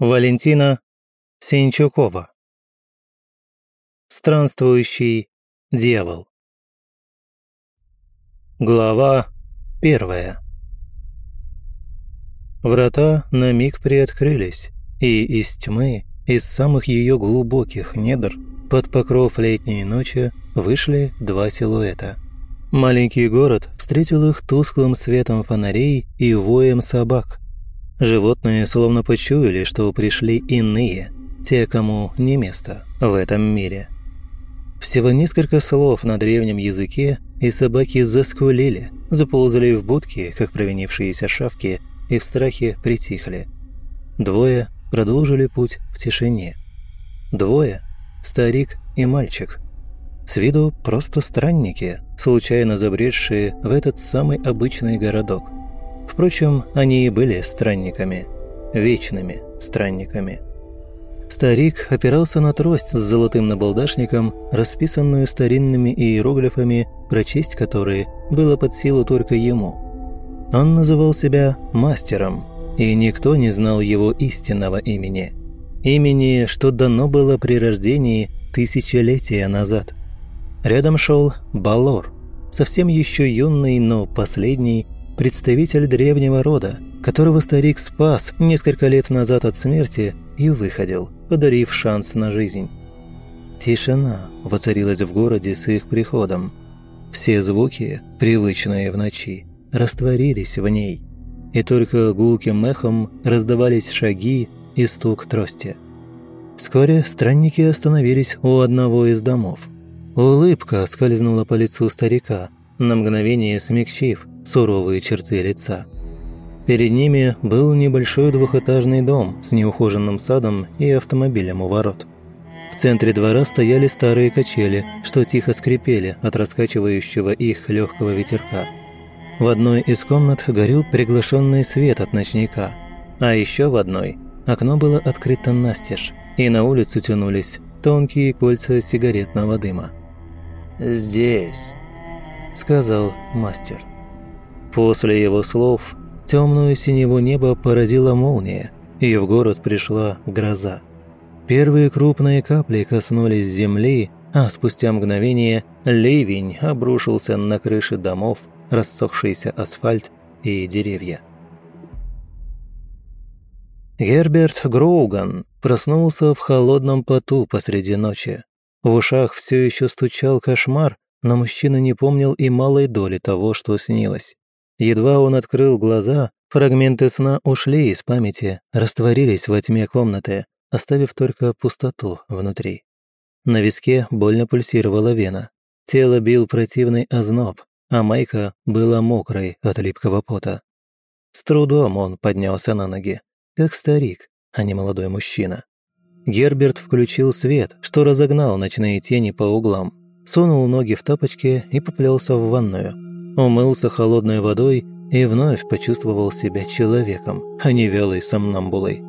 Валентина Синчукова. Странствующий дьявол. Глава первая. Врата на миг приоткрылись, и из тьмы, из самых ее глубоких недр, под покров летней ночи вышли два силуэта. Маленький город встретил их тусклым светом фонарей и воем собак – Животные словно почуяли, что пришли иные, те, кому не место в этом мире. Всего несколько слов на древнем языке, и собаки заскулили, заползали в будки, как провинившиеся шавки, и в страхе притихли. Двое продолжили путь в тишине. Двое – старик и мальчик. С виду просто странники, случайно забредшие в этот самый обычный городок – Впрочем, они и были странниками. Вечными странниками. Старик опирался на трость с золотым набалдашником, расписанную старинными иероглифами, прочесть которые было под силу только ему. Он называл себя мастером, и никто не знал его истинного имени. Имени, что дано было при рождении тысячелетия назад. Рядом шел Балор, совсем еще юный, но последний, представитель древнего рода, которого старик спас несколько лет назад от смерти и выходил, подарив шанс на жизнь. Тишина воцарилась в городе с их приходом. Все звуки, привычные в ночи, растворились в ней, и только гулким эхом раздавались шаги и стук трости. Вскоре странники остановились у одного из домов. Улыбка скользнула по лицу старика, на мгновение смягчив суровые черты лица. Перед ними был небольшой двухэтажный дом с неухоженным садом и автомобилем у ворот. В центре двора стояли старые качели, что тихо скрипели от раскачивающего их легкого ветерка. В одной из комнат горел приглашенный свет от ночника, а еще в одной окно было открыто настежь, и на улицу тянулись тонкие кольца сигаретного дыма. «Здесь», — сказал мастер. После его слов темную синеву неба поразила молния, и в город пришла гроза. Первые крупные капли коснулись земли, а спустя мгновение ливень обрушился на крыши домов, рассохшийся асфальт и деревья. Герберт Гроуган проснулся в холодном поту посреди ночи. В ушах все еще стучал кошмар, но мужчина не помнил и малой доли того, что снилось. Едва он открыл глаза, фрагменты сна ушли из памяти, растворились во тьме комнаты, оставив только пустоту внутри. На виске больно пульсировала вена. Тело бил противный озноб, а майка была мокрой от липкого пота. С трудом он поднялся на ноги, как старик, а не молодой мужчина. Герберт включил свет, что разогнал ночные тени по углам, сунул ноги в тапочки и поплелся в ванную умылся холодной водой и вновь почувствовал себя человеком, а не вялой сомнамбулой.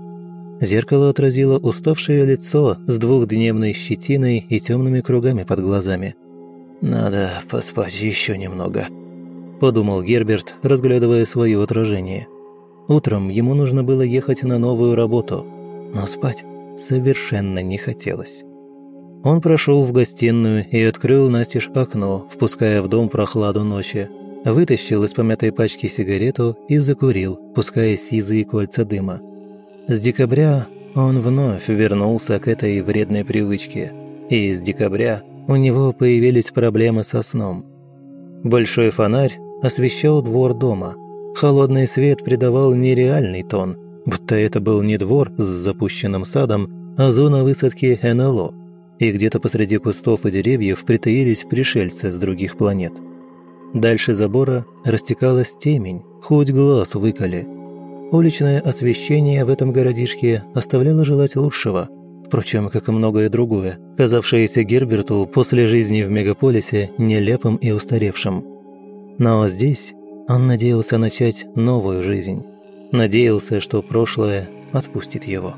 Зеркало отразило уставшее лицо с двухдневной щетиной и темными кругами под глазами. «Надо поспать еще немного», – подумал Герберт, разглядывая свое отражение. Утром ему нужно было ехать на новую работу, но спать совершенно не хотелось. Он прошел в гостиную и открыл настежь окно, впуская в дом прохладу ночи. Вытащил из помятой пачки сигарету и закурил, пуская сизые кольца дыма. С декабря он вновь вернулся к этой вредной привычке. И с декабря у него появились проблемы со сном. Большой фонарь освещал двор дома. Холодный свет придавал нереальный тон, будто это был не двор с запущенным садом, а зона высадки НЛО – и где-то посреди кустов и деревьев притаились пришельцы с других планет. Дальше забора растекалась темень, хоть глаз выколи. Уличное освещение в этом городишке оставляло желать лучшего, впрочем, как и многое другое, казавшееся Герберту после жизни в мегаполисе нелепым и устаревшим. Но здесь он надеялся начать новую жизнь. Надеялся, что прошлое отпустит его.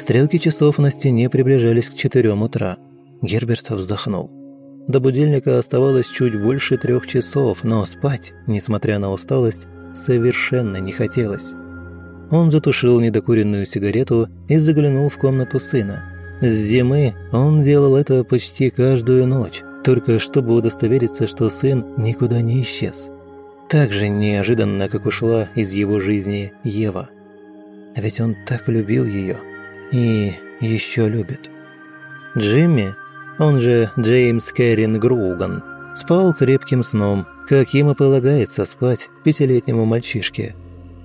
Стрелки часов на стене приближались к четырем утра. Герберт вздохнул. До будильника оставалось чуть больше трех часов, но спать, несмотря на усталость, совершенно не хотелось. он затушил недокуренную сигарету и заглянул в комнату сына. С зимы он делал это почти каждую ночь, только чтобы удостовериться, что сын никуда не исчез. Так же неожиданно, как ушла из его жизни Ева. Ведь он так любил ее и еще любит. Джимми, он же Джеймс Кэррин Груган, спал крепким сном, как ему полагается спать пятилетнему мальчишке.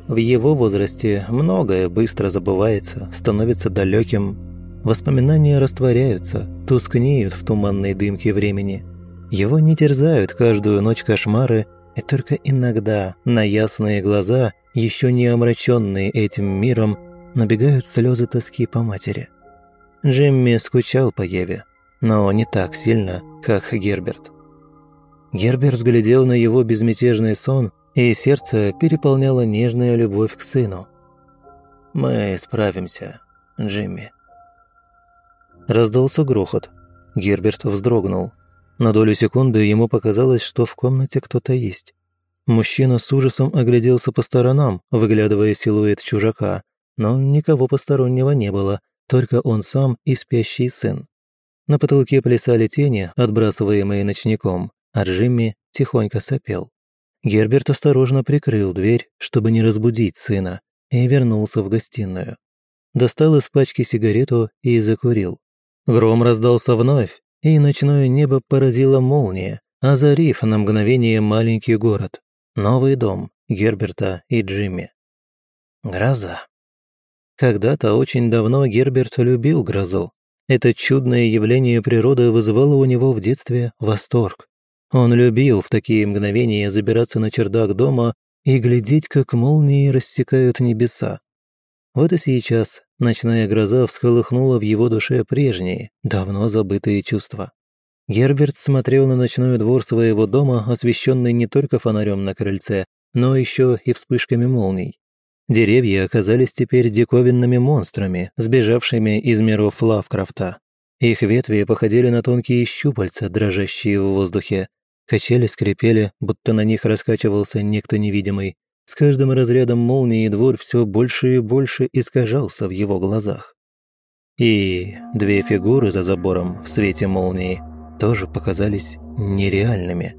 В его возрасте многое быстро забывается, становится далеким. Воспоминания растворяются, тускнеют в туманной дымке времени. Его не терзают каждую ночь кошмары, и только иногда на ясные глаза, еще не омраченные этим миром, набегают слезы тоски по матери. Джимми скучал по Еве, но не так сильно, как Герберт. Герберт взглядел на его безмятежный сон, и сердце переполняло нежная любовь к сыну. «Мы справимся, Джимми». Раздался грохот. Герберт вздрогнул. На долю секунды ему показалось, что в комнате кто-то есть. Мужчина с ужасом огляделся по сторонам, выглядывая силуэт чужака, но никого постороннего не было, только он сам и спящий сын. На потолке плясали тени, отбрасываемые ночником а Джимми тихонько сопел. Герберт осторожно прикрыл дверь, чтобы не разбудить сына, и вернулся в гостиную. Достал из пачки сигарету и закурил. Гром раздался вновь, и ночное небо поразило молния, озарив на мгновение маленький город. Новый дом Герберта и Джимми. Гроза. Когда-то очень давно Герберт любил грозу. Это чудное явление природы вызывало у него в детстве восторг. Он любил в такие мгновения забираться на чердак дома и глядеть, как молнии рассекают небеса. Вот и сейчас ночная гроза всколыхнула в его душе прежние, давно забытые чувства. Герберт смотрел на ночной двор своего дома, освещенный не только фонарем на крыльце, но еще и вспышками молний. Деревья оказались теперь диковинными монстрами, сбежавшими из миров Лавкрафта. Их ветви походили на тонкие щупальца, дрожащие в воздухе. Качели скрипели, будто на них раскачивался некто невидимый. С каждым разрядом молнии двор все больше и больше искажался в его глазах. И две фигуры за забором в свете молнии тоже показались нереальными.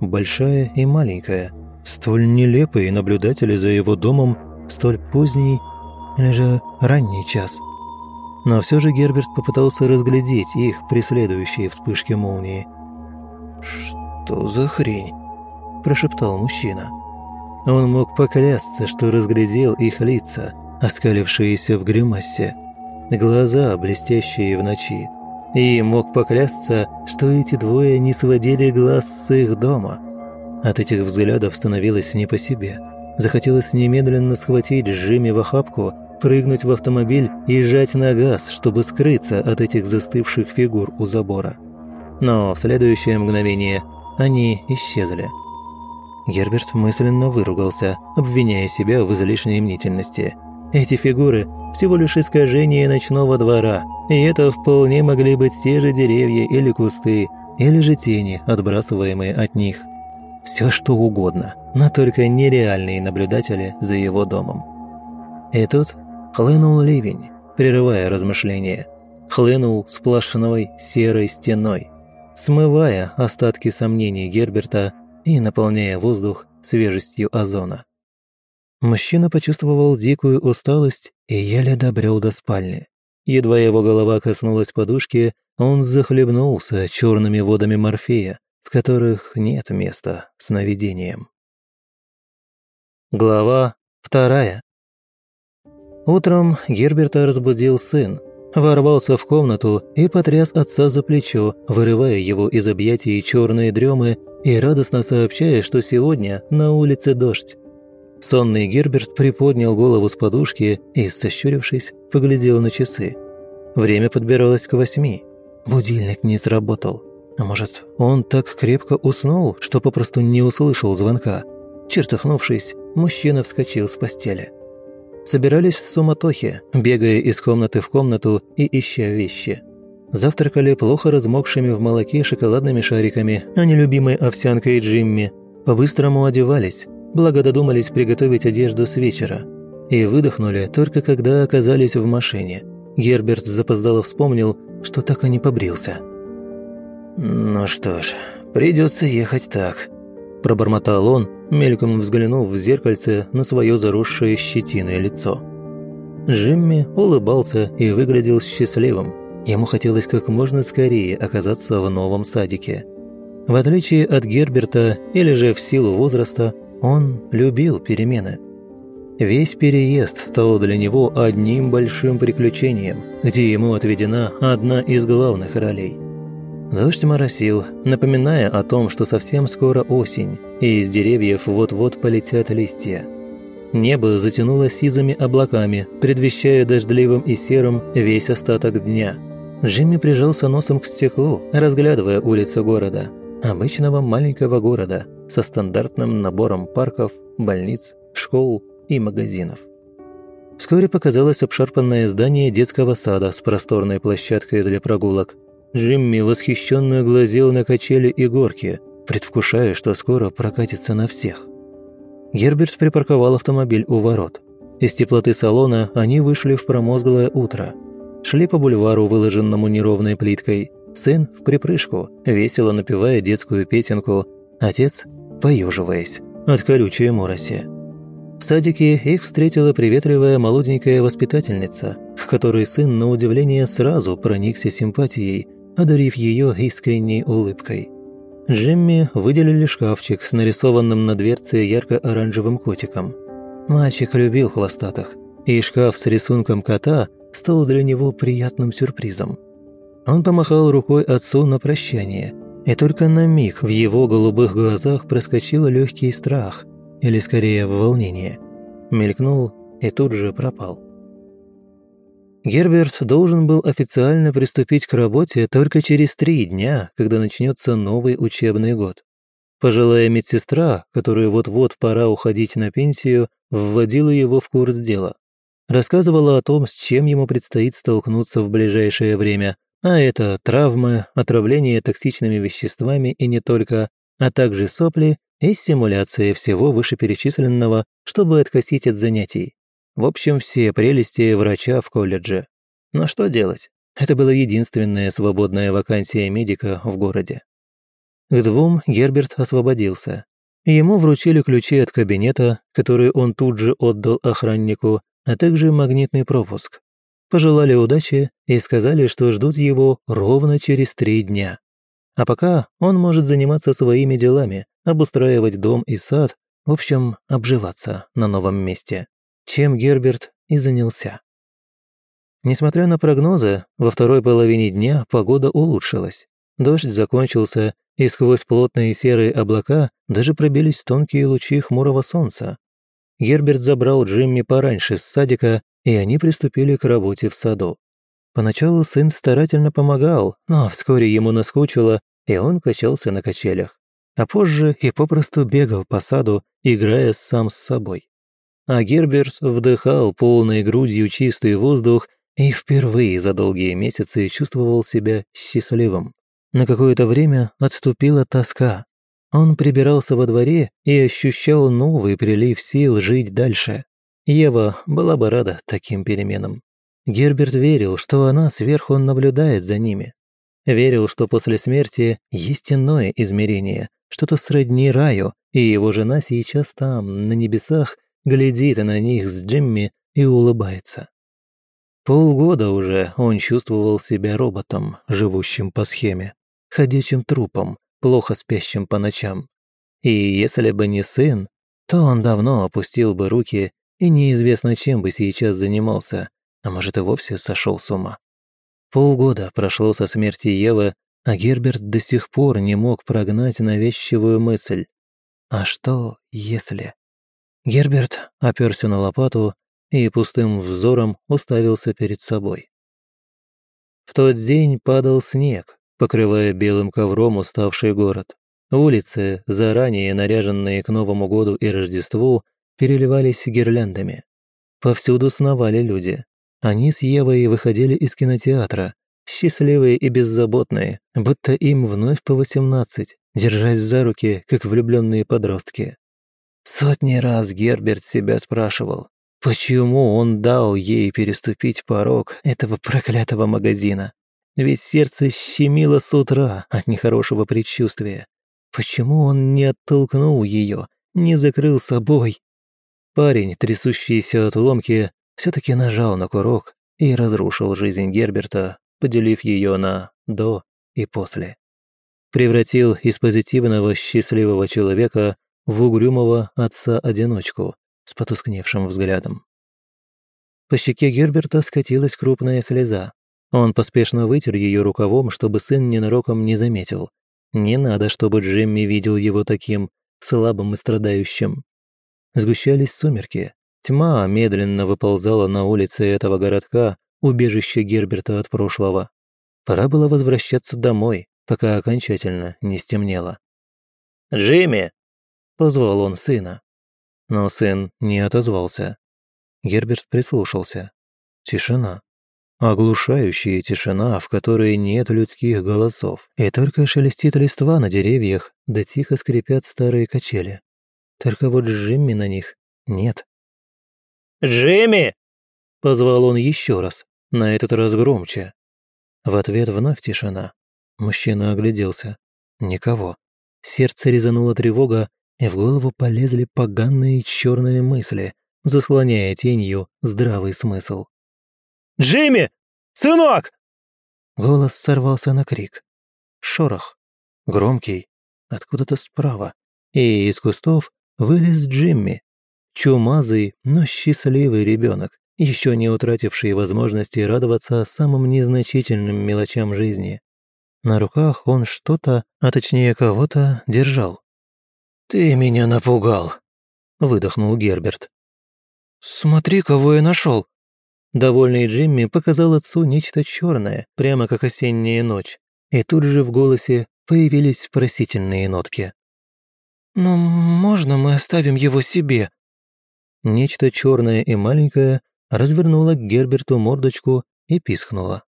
Большая и маленькая, столь нелепые наблюдатели за его домом в столь поздний или же ранний час – но все же Герберт попытался разглядеть их преследующие вспышки молнии. «Что за хрень?» – прошептал мужчина. Он мог поклясться, что разглядел их лица, оскалившиеся в гримасе, глаза, блестящие в ночи, и мог поклясться, что эти двое не сводили глаз с их дома. От этих взглядов становилось не по себе. Захотелось немедленно схватить Джимми в охапку прыгнуть в автомобиль и сжать на газ, чтобы скрыться от этих застывших фигур у забора. Но в следующее мгновение они исчезли. Герберт мысленно выругался, обвиняя себя в излишней мнительности. Эти фигуры – всего лишь искажение ночного двора, и это вполне могли быть те же деревья или кусты, или же тени, отбрасываемые от них. Все что угодно, но только нереальные наблюдатели за его домом. И тут Хлынул ливень, прерывая размышления. Хлынул сплошной серой стеной, смывая остатки сомнений Герберта и наполняя воздух свежестью озона. Мужчина почувствовал дикую усталость и еле добрел до спальни. Едва его голова коснулась подушки, он захлебнулся черными водами морфея, в которых нет места сновидениям. Глава вторая. Утром Герберта разбудил сын, ворвался в комнату и потряс отца за плечо, вырывая его из объятий черные дремы и радостно сообщая, что сегодня на улице дождь. Сонный Герберт приподнял голову с подушки и, сощурившись, поглядел на часы. Время подбиралось к восьми. Будильник не сработал. А может, он так крепко уснул, что попросту не услышал звонка. Чертыхнувшись, мужчина вскочил с постели собирались в суматохе, бегая из комнаты в комнату и ища вещи. Завтракали плохо размокшими в молоке шоколадными шариками, а не любимой овсянкой Джимми. По-быстрому одевались, благо додумались приготовить одежду с вечера. и выдохнули только когда оказались в машине. Герберт запоздало вспомнил, что так и не побрился. «Ну что ж, придется ехать так», – пробормотал он, мельком взглянув в зеркальце на свое заросшее щетиной лицо. Джимми улыбался и выглядел счастливым. Ему хотелось как можно скорее оказаться в новом садике. В отличие от Герберта или же в силу возраста, он любил перемены. Весь переезд стал для него одним большим приключением, где ему отведена одна из главных ролей. Дождь моросил, напоминая о том, что совсем скоро осень, и из деревьев вот-вот полетят листья. Небо затянуло сизыми облаками, предвещая дождливым и серым весь остаток дня. Джимми прижался носом к стеклу, разглядывая улицы города. Обычного маленького города со стандартным набором парков, больниц, школ и магазинов. Вскоре показалось обшарпанное здание детского сада с просторной площадкой для прогулок. Джимми восхищенно глазел на качели и горки, предвкушая, что скоро прокатится на всех. Герберт припарковал автомобиль у ворот. Из теплоты салона они вышли в промозглое утро. Шли по бульвару, выложенному неровной плиткой. Сын в припрыжку, весело напевая детскую песенку, отец поюживаясь от колючей мороси. В садике их встретила приветливая молоденькая воспитательница, к которой сын на удивление сразу проникся симпатией, одарив ее искренней улыбкой. Джимми выделили шкафчик с нарисованным на дверце ярко-оранжевым котиком. Мальчик любил хвостатых, и шкаф с рисунком кота стал для него приятным сюрпризом. Он помахал рукой отцу на прощание, и только на миг в его голубых глазах проскочил легкий страх, или скорее волнение. Мелькнул и тут же пропал. Герберт должен был официально приступить к работе только через три дня, когда начнется новый учебный год. Пожилая медсестра, которую вот-вот пора уходить на пенсию, вводила его в курс дела. Рассказывала о том, с чем ему предстоит столкнуться в ближайшее время, а это травмы, отравление токсичными веществами и не только, а также сопли и симуляция всего вышеперечисленного, чтобы откосить от занятий. В общем, все прелести врача в колледже. Но что делать? Это была единственная свободная вакансия медика в городе. К двум Герберт освободился. Ему вручили ключи от кабинета, которые он тут же отдал охраннику, а также магнитный пропуск. Пожелали удачи и сказали, что ждут его ровно через три дня. А пока он может заниматься своими делами, обустраивать дом и сад, в общем, обживаться на новом месте чем Герберт и занялся. Несмотря на прогнозы, во второй половине дня погода улучшилась. Дождь закончился, и сквозь плотные серые облака даже пробились тонкие лучи хмурого солнца. Герберт забрал Джимми пораньше с садика, и они приступили к работе в саду. Поначалу сын старательно помогал, но вскоре ему наскучило, и он качался на качелях. А позже и попросту бегал по саду, играя сам с собой а Герберт вдыхал полной грудью чистый воздух и впервые за долгие месяцы чувствовал себя счастливым. На какое-то время отступила тоска. Он прибирался во дворе и ощущал новый прилив сил жить дальше. Ева была бы рада таким переменам. Герберт верил, что она сверху наблюдает за ними. Верил, что после смерти есть иное измерение, что-то сродни раю, и его жена сейчас там, на небесах, глядит на них с Джимми и улыбается. Полгода уже он чувствовал себя роботом, живущим по схеме, ходячим трупом, плохо спящим по ночам. И если бы не сын, то он давно опустил бы руки и неизвестно чем бы сейчас занимался, а может и вовсе сошел с ума. Полгода прошло со смерти Евы, а Герберт до сих пор не мог прогнать навязчивую мысль. А что, если... Герберт оперся на лопату и пустым взором уставился перед собой. В тот день падал снег, покрывая белым ковром уставший город. Улицы, заранее наряженные к Новому году и Рождеству, переливались гирляндами. Повсюду сновали люди. Они с Евой выходили из кинотеатра, счастливые и беззаботные, будто им вновь по восемнадцать, держась за руки, как влюбленные подростки. Сотни раз Герберт себя спрашивал, Почему он дал ей переступить порог этого проклятого магазина? Ведь сердце щемило с утра от нехорошего предчувствия. Почему он не оттолкнул ее, не закрыл собой? Парень, трясущийся от ломки, все-таки нажал на курок и разрушил жизнь Герберта, поделив ее на «до» и «после». Превратил из позитивного счастливого человека в угрюмого отца-одиночку с потускневшим взглядом. По щеке Герберта скатилась крупная слеза. Он поспешно вытер ее рукавом, чтобы сын ненароком не заметил. Не надо, чтобы Джимми видел его таким слабым и страдающим. Сгущались сумерки. Тьма медленно выползала на улице этого городка, убежище Герберта от прошлого. Пора было возвращаться домой, пока окончательно не стемнело. «Джимми!» – позвал он сына. Но сын не отозвался. Герберт прислушался. Тишина. Оглушающая тишина, в которой нет людских голосов, и только шелестит листва на деревьях, да тихо скрипят старые качели. Только вот Джимми на них нет. «Джимми!» – позвал он еще раз, на этот раз громче. В ответ вновь тишина. Мужчина огляделся. Никого. Сердце резанула тревога, и в голову полезли поганые черные мысли, заслоняя тенью здравый смысл. «Джимми! Сынок!» Голос сорвался на крик. Шорох. Громкий. Откуда-то справа. И из кустов вылез Джимми. Чумазый, но счастливый ребенок, еще не утративший возможности радоваться самым незначительным мелочам жизни. На руках он что-то, а точнее кого-то, держал. «Ты меня напугал», — выдохнул Герберт. «Смотри, кого я нашел!» Довольный Джимми показал отцу нечто черное, прямо как осенняя ночь, и тут же в голосе появились просительные нотки. «Но можно мы оставим его себе?» Нечто черное и маленькое развернуло к Герберту мордочку и пискнуло.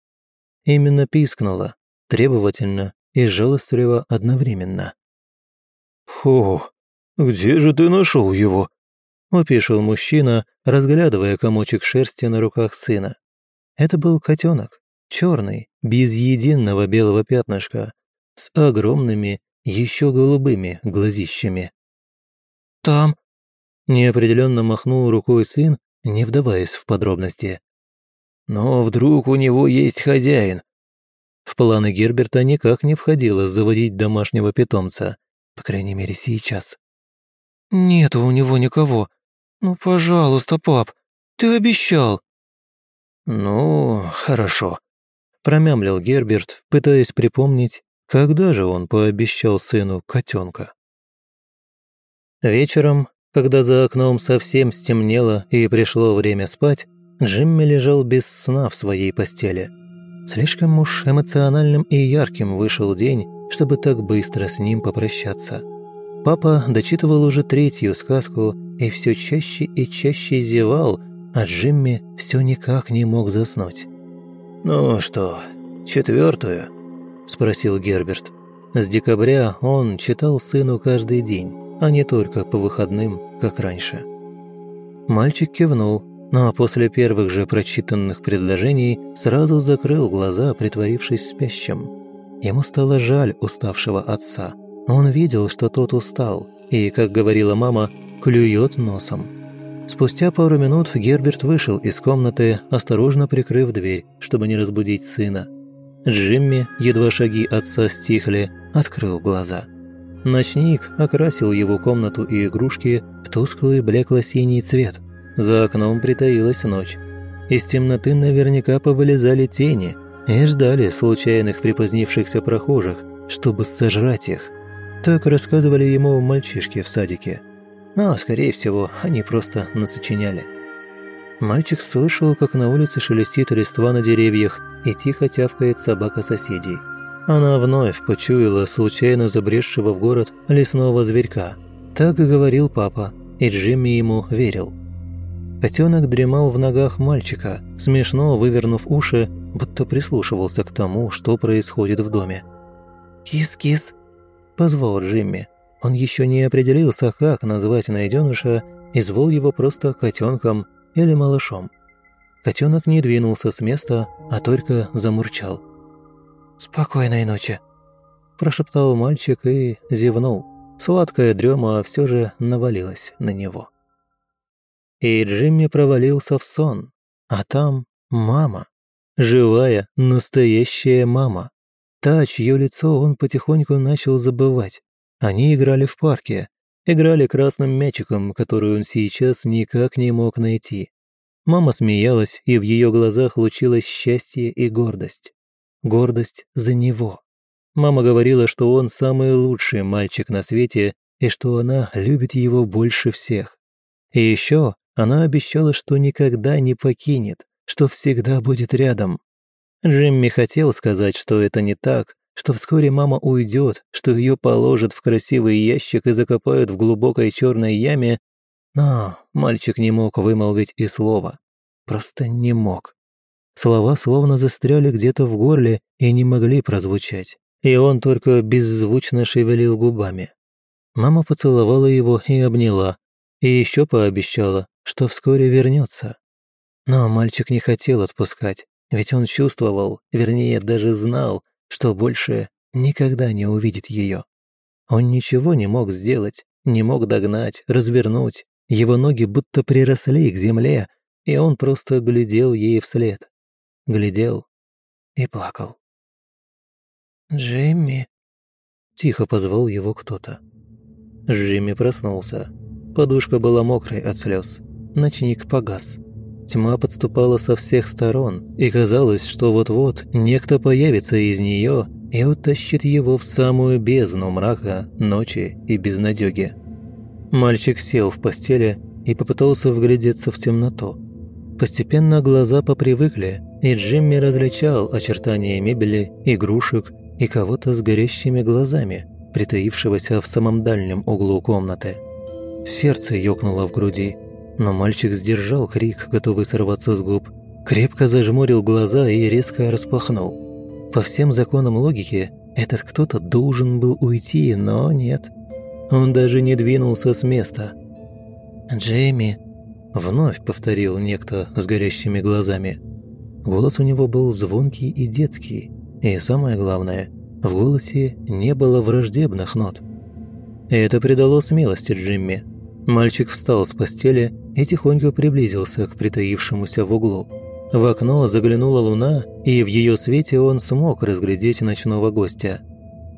Именно пискнуло, требовательно и жалостливо одновременно. «Фу, где же ты нашел его?» – опешил мужчина, разглядывая комочек шерсти на руках сына. Это был котенок, черный, без единого белого пятнышка, с огромными, еще голубыми глазищами. «Там», – неопределенно махнул рукой сын, не вдаваясь в подробности. «Но вдруг у него есть хозяин?» В планы Герберта никак не входило заводить домашнего питомца, по крайней мере сейчас. «Нету у него никого. Ну, пожалуйста, пап, ты обещал». «Ну, хорошо», – промямлил Герберт, пытаясь припомнить, когда же он пообещал сыну котенка. Вечером, когда за окном совсем стемнело и пришло время спать, Джимми лежал без сна в своей постели. Слишком уж эмоциональным и ярким вышел день, чтобы так быстро с ним попрощаться. Папа дочитывал уже третью сказку и все чаще и чаще зевал, а Джимми все никак не мог заснуть. «Ну что, четвертую?» – спросил Герберт. С декабря он читал сыну каждый день, а не только по выходным, как раньше. Мальчик кивнул, но после первых же прочитанных предложений сразу закрыл глаза, притворившись спящим. Ему стало жаль уставшего отца. Он видел, что тот устал, и, как говорила мама, клюет носом. Спустя пару минут Герберт вышел из комнаты, осторожно прикрыв дверь, чтобы не разбудить сына. Джимми, едва шаги отца стихли, открыл глаза. Ночник окрасил его комнату и игрушки в тусклый блекло-синий цвет. За окном притаилась ночь. Из темноты наверняка повылезали тени и ждали случайных припозднившихся прохожих, чтобы сожрать их. Так рассказывали ему мальчишки в садике. Но, скорее всего, они просто насочиняли. Мальчик слышал, как на улице шелестит листва на деревьях и тихо тявкает собака соседей. Она вновь почуяла случайно забредшего в город лесного зверька. Так и говорил папа, и Джимми ему верил. Котенок дремал в ногах мальчика, смешно вывернув уши, будто прислушивался к тому, что происходит в доме. «Кис-кис», – позвал Джимми. Он еще не определился, как назвать найденыша, и звал его просто котенком или малышом. Котенок не двинулся с места, а только замурчал. «Спокойной ночи», – прошептал мальчик и зевнул. Сладкая дрема все же навалилась на него. И Джимми провалился в сон, а там мама. Живая, настоящая мама. Та, чье лицо он потихоньку начал забывать. Они играли в парке, играли красным мячиком, который он сейчас никак не мог найти. Мама смеялась, и в ее глазах лучилось счастье и гордость. Гордость за него. Мама говорила, что он самый лучший мальчик на свете и что она любит его больше всех. И еще она обещала, что никогда не покинет, что всегда будет рядом. Джимми хотел сказать, что это не так, что вскоре мама уйдет, что ее положат в красивый ящик и закопают в глубокой черной яме, но мальчик не мог вымолвить и слова. Просто не мог. Слова словно застряли где-то в горле и не могли прозвучать. И он только беззвучно шевелил губами. Мама поцеловала его и обняла, и еще пообещала, что вскоре вернется. Но мальчик не хотел отпускать, ведь он чувствовал, вернее, даже знал, что больше никогда не увидит ее. Он ничего не мог сделать, не мог догнать, развернуть. Его ноги будто приросли к земле, и он просто глядел ей вслед. Глядел и плакал. «Джимми?» Тихо позвал его кто-то. Джимми проснулся. Подушка была мокрой от слез. Ночник погас. Тьма подступала со всех сторон, и казалось, что вот-вот некто появится из нее и утащит его в самую бездну мрака, ночи и безнадёги. Мальчик сел в постели и попытался вглядеться в темноту. Постепенно глаза попривыкли, и Джимми различал очертания мебели, игрушек и кого-то с горящими глазами, притаившегося в самом дальнем углу комнаты. Сердце ёкнуло в груди – но мальчик сдержал крик, готовый сорваться с губ, крепко зажмурил глаза и резко распахнул. По всем законам логики, этот кто-то должен был уйти, но нет. Он даже не двинулся с места. «Джейми», — вновь повторил некто с горящими глазами. Голос у него был звонкий и детский, и самое главное, в голосе не было враждебных нот. Это придало смелости Джимми. Мальчик встал с постели и тихонько приблизился к притаившемуся в углу. В окно заглянула луна, и в ее свете он смог разглядеть ночного гостя.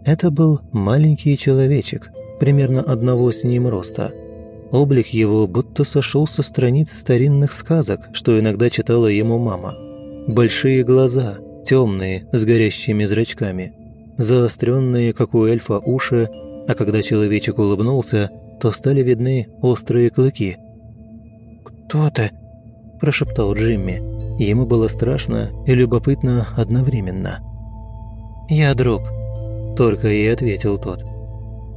Это был маленький человечек, примерно одного с ним роста. Облик его будто сошел со страниц старинных сказок, что иногда читала ему мама. Большие глаза, темные, с горящими зрачками, заостренные, как у эльфа, уши, а когда человечек улыбнулся, то стали видны острые клыки. «Кто ты?» – прошептал Джимми. Ему было страшно и любопытно одновременно. «Я друг», – только и ответил тот.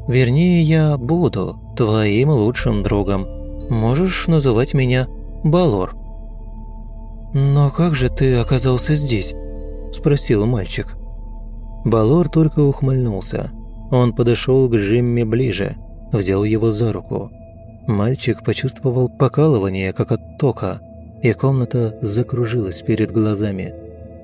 «Вернее, я буду твоим лучшим другом. Можешь называть меня Балор». «Но как же ты оказался здесь?» – спросил мальчик. Балор только ухмыльнулся. Он подошел к Джимми ближе – взял его за руку. Мальчик почувствовал покалывание, как от тока, и комната закружилась перед глазами.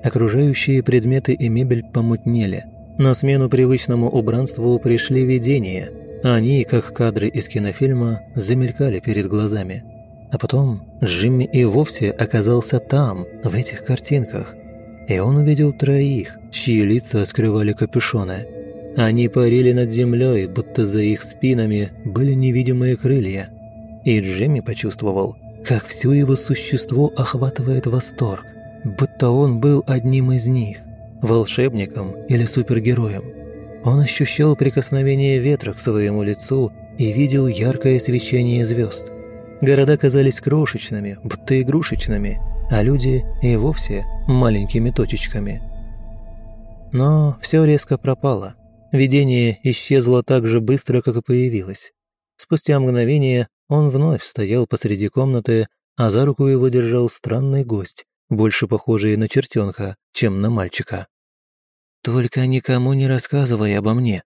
Окружающие предметы и мебель помутнели. На смену привычному убранству пришли видения. Они, как кадры из кинофильма, замелькали перед глазами. А потом Джимми и вовсе оказался там, в этих картинках. И он увидел троих, чьи лица скрывали капюшоны – они парили над землей, будто за их спинами были невидимые крылья. И Джимми почувствовал, как все его существо охватывает восторг, будто он был одним из них, волшебником или супергероем. Он ощущал прикосновение ветра к своему лицу и видел яркое свечение звезд. Города казались крошечными, будто игрушечными, а люди и вовсе маленькими точечками. Но все резко пропало. Видение исчезло так же быстро, как и появилось. Спустя мгновение он вновь стоял посреди комнаты, а за руку его держал странный гость, больше похожий на чертенка, чем на мальчика. «Только никому не рассказывай обо мне».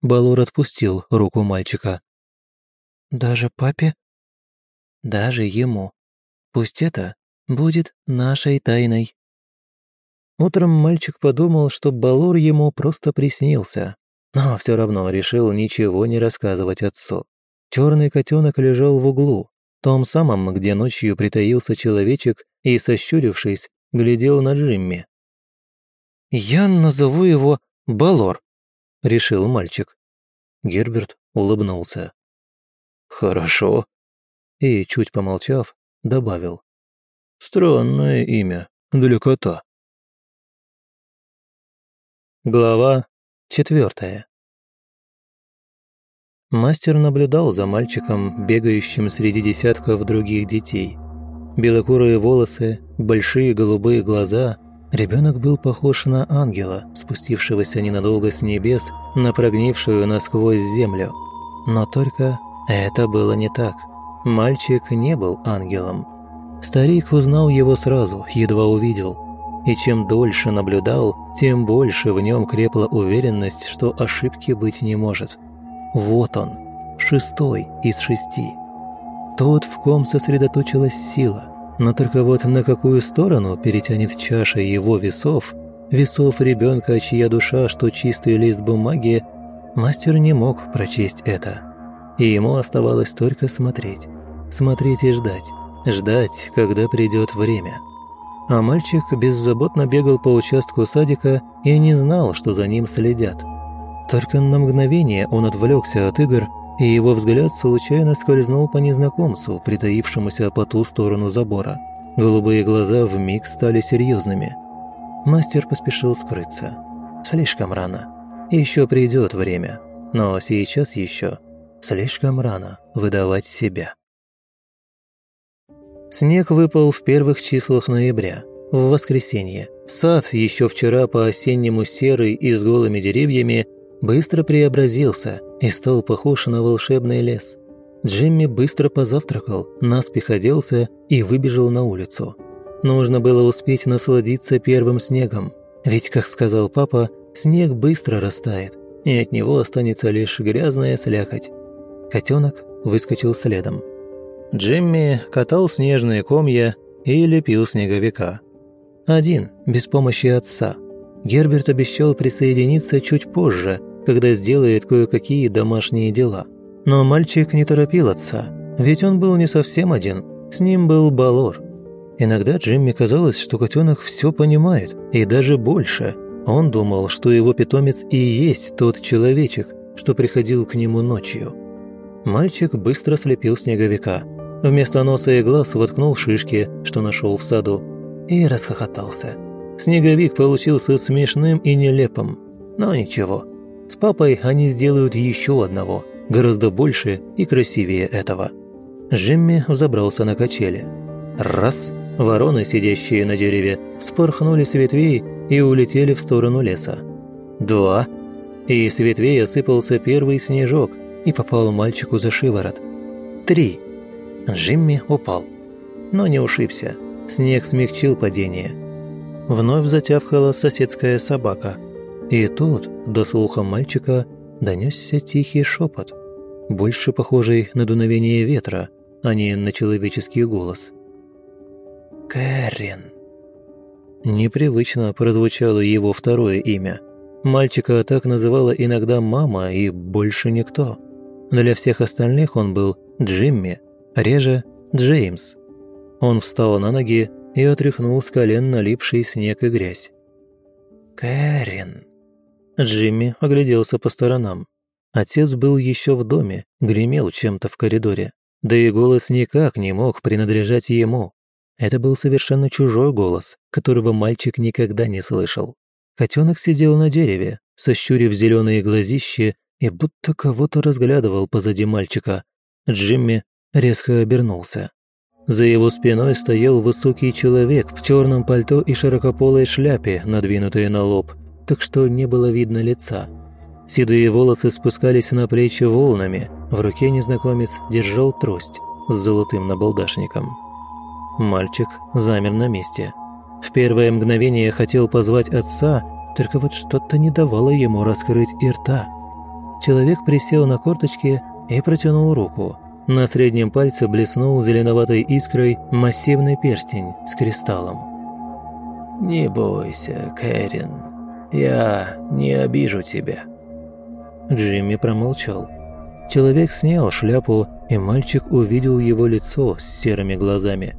Балур отпустил руку мальчика. «Даже папе?» «Даже ему. Пусть это будет нашей тайной». Утром мальчик подумал, что Балор ему просто приснился, но все равно решил ничего не рассказывать отцу. Черный котенок лежал в углу, том самом, где ночью притаился человечек и, сощурившись, глядел на Джимми. «Я назову его Балор», — решил мальчик. Герберт улыбнулся. «Хорошо». И, чуть помолчав, добавил. «Странное имя для кота». Глава четвертая. Мастер наблюдал за мальчиком, бегающим среди десятков других детей. Белокурые волосы, большие голубые глаза. Ребенок был похож на ангела, спустившегося ненадолго с небес на прогнившую насквозь землю. Но только это было не так. Мальчик не был ангелом. Старик узнал его сразу, едва увидел – и чем дольше наблюдал, тем больше в нем крепла уверенность, что ошибки быть не может. Вот он, шестой из шести. Тот, в ком сосредоточилась сила, но только вот на какую сторону перетянет чаша его весов, весов ребенка, чья душа, что чистый лист бумаги, мастер не мог прочесть это. И ему оставалось только смотреть. Смотреть и ждать. Ждать, когда придет время а мальчик беззаботно бегал по участку садика и не знал, что за ним следят. Только на мгновение он отвлекся от игр, и его взгляд случайно скользнул по незнакомцу, притаившемуся по ту сторону забора. Голубые глаза вмиг стали серьезными. Мастер поспешил скрыться. Слишком рано. Еще придет время. Но сейчас еще слишком рано выдавать себя. Снег выпал в первых числах ноября, в воскресенье. Сад, еще вчера по-осеннему серый и с голыми деревьями, быстро преобразился и стал похож на волшебный лес. Джимми быстро позавтракал, наспех оделся и выбежал на улицу. Нужно было успеть насладиться первым снегом, ведь, как сказал папа, снег быстро растает, и от него останется лишь грязная слякоть. Котенок выскочил следом. Джимми катал снежные комья и лепил снеговика. Один, без помощи отца. Герберт обещал присоединиться чуть позже, когда сделает кое-какие домашние дела. Но мальчик не торопил отца, ведь он был не совсем один, с ним был Балор. Иногда Джимми казалось, что котенок все понимает, и даже больше. Он думал, что его питомец и есть тот человечек, что приходил к нему ночью. Мальчик быстро слепил снеговика – Вместо носа и глаз воткнул шишки, что нашел в саду, и расхохотался. Снеговик получился смешным и нелепым. Но ничего. С папой они сделают еще одного, гораздо больше и красивее этого. Джимми взобрался на качели. Раз – вороны, сидящие на дереве, спорхнули с ветвей и улетели в сторону леса. Два – и с ветвей осыпался первый снежок и попал мальчику за шиворот. Три – Джимми упал. Но не ушибся. Снег смягчил падение. Вновь затявкала соседская собака. И тут до слуха мальчика донесся тихий шепот, больше похожий на дуновение ветра, а не на человеческий голос. «Кэррин». Непривычно прозвучало его второе имя. Мальчика так называла иногда мама и больше никто. Для всех остальных он был Джимми, реже Джеймс. Он встал на ноги и отряхнул с колен налипший снег и грязь. «Кэрин!» Джимми огляделся по сторонам. Отец был еще в доме, гремел чем-то в коридоре. Да и голос никак не мог принадлежать ему. Это был совершенно чужой голос, которого мальчик никогда не слышал. Котенок сидел на дереве, сощурив зеленые глазищи и будто кого-то разглядывал позади мальчика. Джимми резко обернулся. За его спиной стоял высокий человек в черном пальто и широкополой шляпе, надвинутой на лоб, так что не было видно лица. Седые волосы спускались на плечи волнами, в руке незнакомец держал трость с золотым набалдашником. Мальчик замер на месте. В первое мгновение хотел позвать отца, только вот что-то не давало ему раскрыть и рта. Человек присел на корточки и протянул руку – На среднем пальце блеснул зеленоватой искрой массивный перстень с кристаллом. «Не бойся, Кэрин, я не обижу тебя». Джимми промолчал. Человек снял шляпу, и мальчик увидел его лицо с серыми глазами.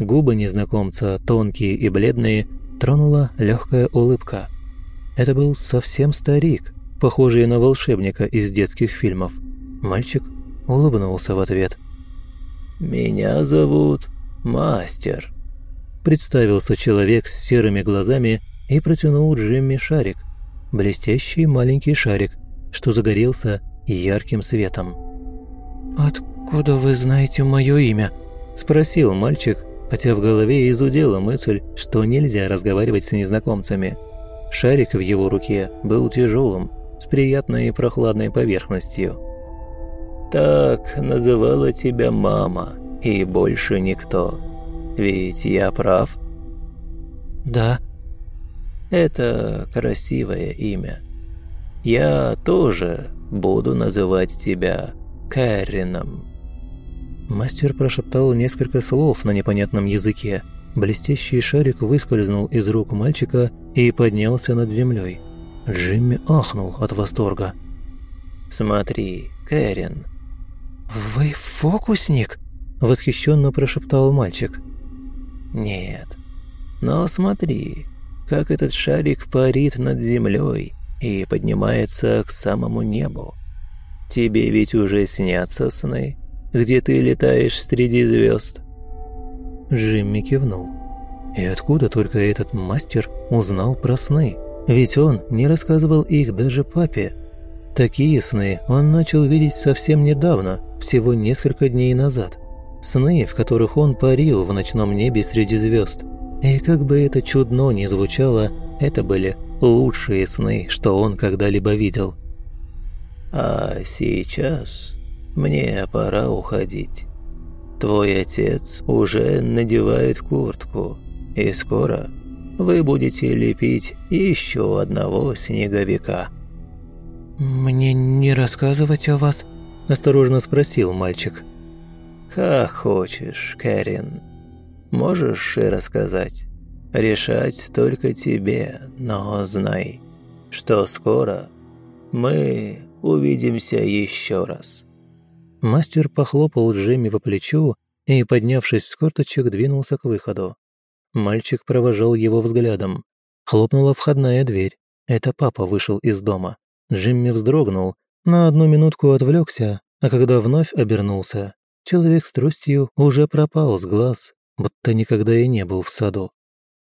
Губы незнакомца, тонкие и бледные, тронула легкая улыбка. Это был совсем старик, похожий на волшебника из детских фильмов. Мальчик улыбнулся в ответ. «Меня зовут Мастер», – представился человек с серыми глазами и протянул Джимми шарик. Блестящий маленький шарик, что загорелся ярким светом. «Откуда вы знаете мое имя?» – спросил мальчик, хотя в голове изудела мысль, что нельзя разговаривать с незнакомцами. Шарик в его руке был тяжелым, с приятной и прохладной поверхностью. «Так называла тебя мама, и больше никто. Ведь я прав?» «Да». «Это красивое имя. Я тоже буду называть тебя Кэрином». Мастер прошептал несколько слов на непонятном языке. Блестящий шарик выскользнул из рук мальчика и поднялся над землей. Джимми ахнул от восторга. «Смотри, Кэрин». «Вы фокусник?» – восхищенно прошептал мальчик. «Нет. Но смотри, как этот шарик парит над землей и поднимается к самому небу. Тебе ведь уже снятся сны?» где ты летаешь среди звезд?» Джимми кивнул. И откуда только этот мастер узнал про сны? Ведь он не рассказывал их даже папе. Такие сны он начал видеть совсем недавно, всего несколько дней назад. Сны, в которых он парил в ночном небе среди звезд. И как бы это чудно ни звучало, это были лучшие сны, что он когда-либо видел. «А сейчас мне пора уходить. Твой отец уже надевает куртку, и скоро вы будете лепить еще одного снеговика». «Мне не рассказывать о вас?» – осторожно спросил мальчик. «Как хочешь, Кэрин. Можешь и рассказать. Решать только тебе, но знай, что скоро мы увидимся еще раз». Мастер похлопал Джемми по плечу и, поднявшись с корточек, двинулся к выходу. Мальчик провожал его взглядом. Хлопнула входная дверь. Это папа вышел из дома. Джимми вздрогнул, на одну минутку отвлекся, а когда вновь обернулся, человек с тростью уже пропал с глаз, будто никогда и не был в саду.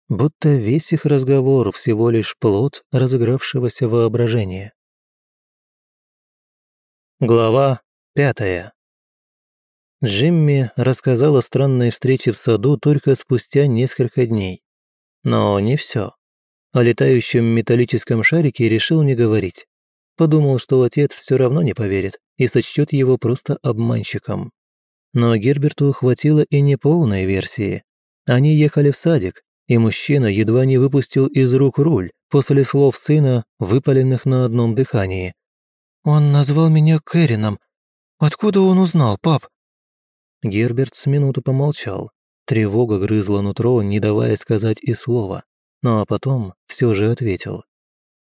Будто весь их разговор всего лишь плод разыгравшегося воображения. Глава Пятое. Джимми рассказал о странной встрече в саду только спустя несколько дней. Но не все. О летающем металлическом шарике решил не говорить. Подумал, что отец все равно не поверит и сочтет его просто обманщиком. Но Герберту хватило и неполной версии. Они ехали в садик, и мужчина едва не выпустил из рук руль после слов сына, выпаленных на одном дыхании. «Он назвал меня Кэрином», «Откуда он узнал, пап?» Герберт с минуту помолчал. Тревога грызла нутро, не давая сказать и слова. Ну а потом все же ответил.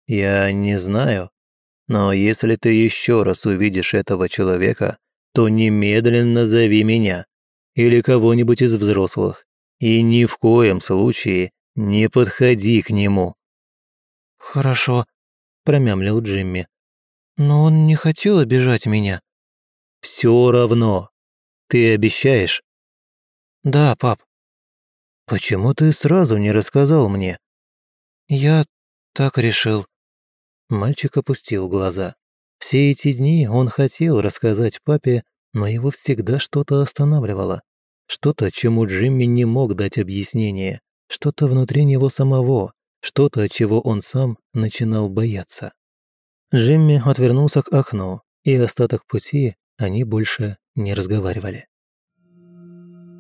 «Я не знаю, но если ты еще раз увидишь этого человека, то немедленно зови меня или кого-нибудь из взрослых, и ни в коем случае не подходи к нему». «Хорошо», – промямлил Джимми. «Но он не хотел обижать меня». Все равно. Ты обещаешь?» «Да, пап». «Почему ты сразу не рассказал мне?» «Я так решил». Мальчик опустил глаза. Все эти дни он хотел рассказать папе, но его всегда что-то останавливало. Что-то, чему Джимми не мог дать объяснение. Что-то внутри него самого. Что-то, чего он сам начинал бояться. Джимми отвернулся к окну, и остаток пути они больше не разговаривали.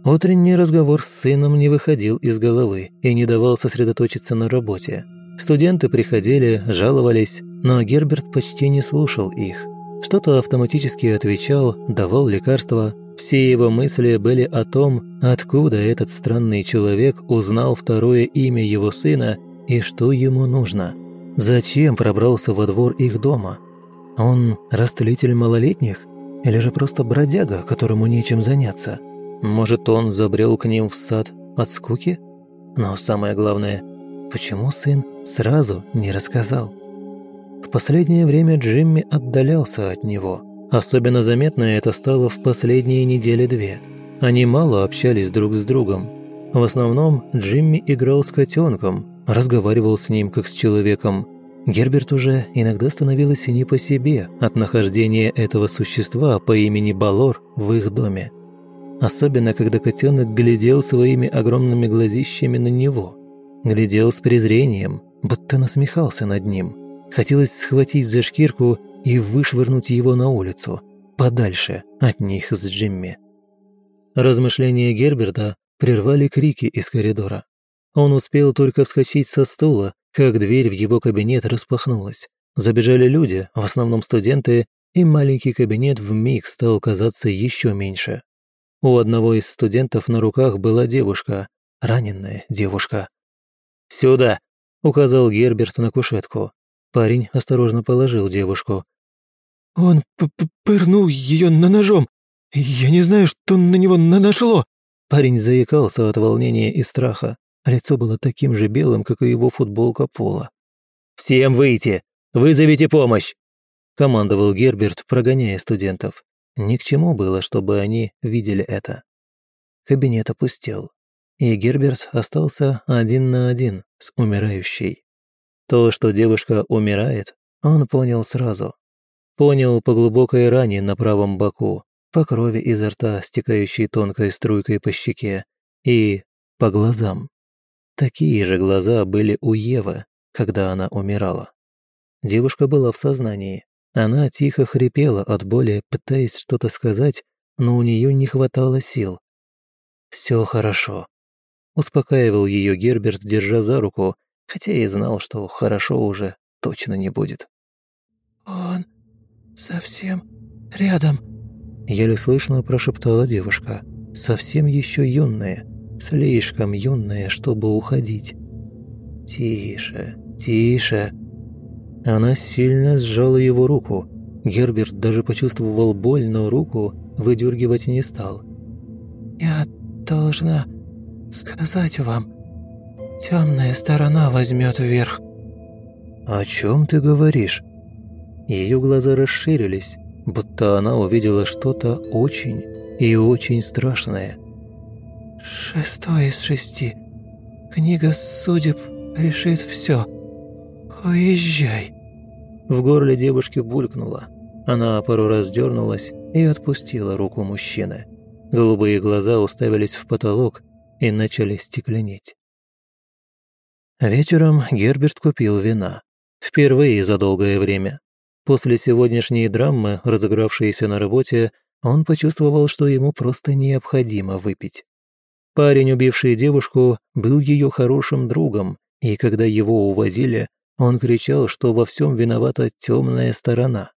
Утренний разговор с сыном не выходил из головы и не давал сосредоточиться на работе. Студенты приходили, жаловались, но Герберт почти не слушал их. Что-то автоматически отвечал, давал лекарства. Все его мысли были о том, откуда этот странный человек узнал второе имя его сына и что ему нужно. Зачем пробрался во двор их дома? Он растлитель малолетних? Или же просто бродяга, которому нечем заняться? Может, он забрел к ним в сад от скуки? Но самое главное, почему сын сразу не рассказал? В последнее время Джимми отдалялся от него. Особенно заметно это стало в последние недели-две. Они мало общались друг с другом. В основном Джимми играл с котенком, разговаривал с ним как с человеком. Герберт уже иногда становилось не по себе от нахождения этого существа по имени Балор в их доме. Особенно, когда котенок глядел своими огромными глазищами на него. Глядел с презрением, будто насмехался над ним. Хотелось схватить за шкирку и вышвырнуть его на улицу, подальше от них с Джимми. Размышления Герберта прервали крики из коридора. Он успел только вскочить со стула, как дверь в его кабинет распахнулась. Забежали люди, в основном студенты, и маленький кабинет вмиг стал казаться еще меньше. У одного из студентов на руках была девушка, раненная девушка. «Сюда!» – указал Герберт на кушетку. Парень осторожно положил девушку. «Он п -п пырнул ее на ножом. Я не знаю, что на него на нашло!» Парень заикался от волнения и страха. Лицо было таким же белым, как и его футболка пола. «Всем выйти! Вызовите помощь!» Командовал Герберт, прогоняя студентов. Ни к чему было, чтобы они видели это. Кабинет опустел, и Герберт остался один на один с умирающей. То, что девушка умирает, он понял сразу. Понял по глубокой ране на правом боку, по крови изо рта, стекающей тонкой струйкой по щеке, и по глазам. Такие же глаза были у Евы, когда она умирала. Девушка была в сознании, она тихо хрипела от боли, пытаясь что-то сказать, но у нее не хватало сил. «Все хорошо», — успокаивал ее Герберт, держа за руку, хотя и знал, что хорошо уже точно не будет. «Он совсем рядом», — еле слышно прошептала девушка, совсем еще юная, слишком юная, чтобы уходить. «Тише, тише», она сильно сжала его руку. Герберт даже почувствовал боль, но руку выдергивать не стал. «Я должна сказать вам, темная сторона возьмет вверх». «О чем ты говоришь?» Ее глаза расширились, будто она увидела что-то очень и очень страшное. «Шестой из шести. Книга судеб решит все. Уезжай». В горле девушки булькнуло. Она пару раз дернулась и отпустила руку мужчины. Голубые глаза уставились в потолок и начали стекленеть. Вечером Герберт купил вина. Впервые за долгое время. После сегодняшней драмы, разыгравшейся на работе, он почувствовал, что ему просто необходимо выпить. Парень, убивший девушку, был ее хорошим другом, и когда его увозили, он кричал, что во всем виновата темная сторона.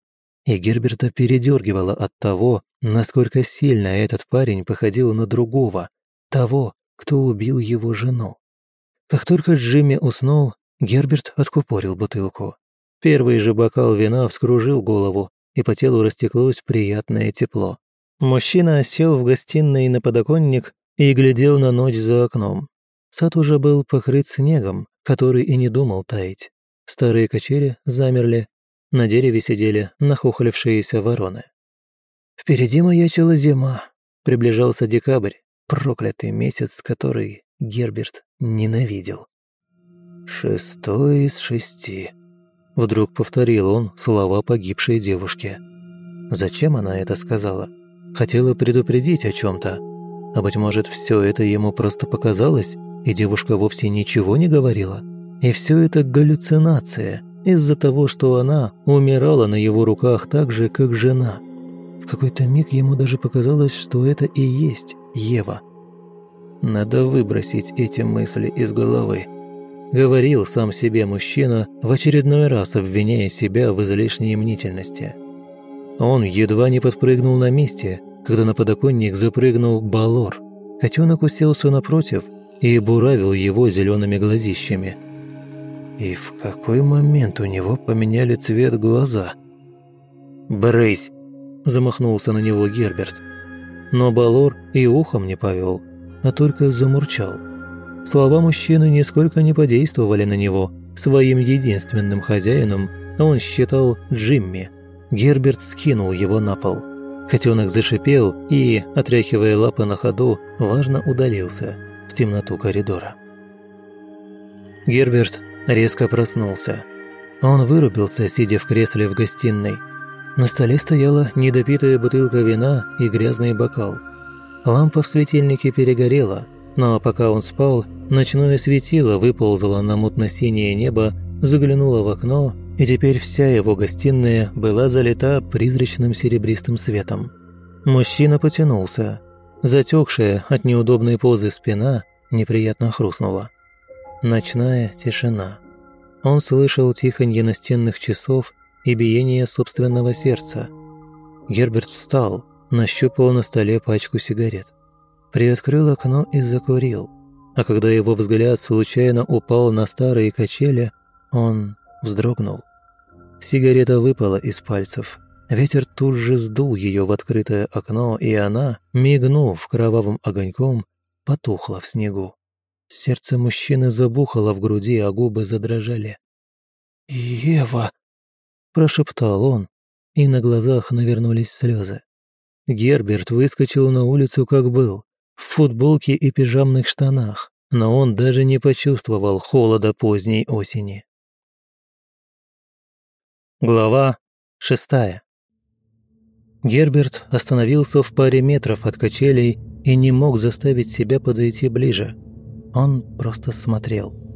И Герберта передергивала от того, насколько сильно этот парень походил на другого, того, кто убил его жену. Как только Джимми уснул, Герберт откупорил бутылку. Первый же бокал вина вскружил голову, и по телу растеклось приятное тепло. Мужчина сел в гостиной на подоконник и глядел на ночь за окном. Сад уже был покрыт снегом, который и не думал таять. Старые качели замерли, на дереве сидели нахохлившиеся вороны. Впереди маячила зима, приближался декабрь, проклятый месяц, который Герберт ненавидел. «Шестой из шести», — вдруг повторил он слова погибшей девушки. Зачем она это сказала? Хотела предупредить о чем-то. А быть может, все это ему просто показалось, и девушка вовсе ничего не говорила? И все это галлюцинация из-за того, что она умирала на его руках так же, как жена. В какой-то миг ему даже показалось, что это и есть Ева. Надо выбросить эти мысли из головы. Говорил сам себе мужчина, в очередной раз обвиняя себя в излишней мнительности. Он едва не подпрыгнул на месте, когда на подоконник запрыгнул Балор. Котенок уселся напротив и буравил его зелеными глазищами. И в какой момент у него поменяли цвет глаза? «Брысь!» – замахнулся на него Герберт. Но Балор и ухом не повел, а только замурчал. Слова мужчины нисколько не подействовали на него. Своим единственным хозяином он считал Джимми. Герберт скинул его на пол. Котенок зашипел и, отряхивая лапы на ходу, важно удалился в темноту коридора. Герберт резко проснулся. Он вырубился, сидя в кресле в гостиной. На столе стояла недопитая бутылка вина и грязный бокал. Лампа в светильнике перегорела, но пока он спал, ночное светило выползло на мутно-синее небо, заглянуло в окно, и теперь вся его гостиная была залита призрачным серебристым светом. Мужчина потянулся. Затекшая от неудобной позы спина неприятно хрустнула. Ночная тишина. Он слышал тихонье настенных часов и биение собственного сердца. Герберт встал, нащупал на столе пачку сигарет. Приоткрыл окно и закурил. А когда его взгляд случайно упал на старые качели, он вздрогнул. Сигарета выпала из пальцев. Ветер тут же сдул ее в открытое окно, и она, мигнув кровавым огоньком, потухла в снегу. Сердце мужчины забухало в груди, а губы задрожали. «Ева!» – прошептал он, и на глазах навернулись слезы. Герберт выскочил на улицу как был, в футболке и пижамных штанах, но он даже не почувствовал холода поздней осени. Глава шестая. Герберт остановился в паре метров от качелей и не мог заставить себя подойти ближе. Он просто смотрел.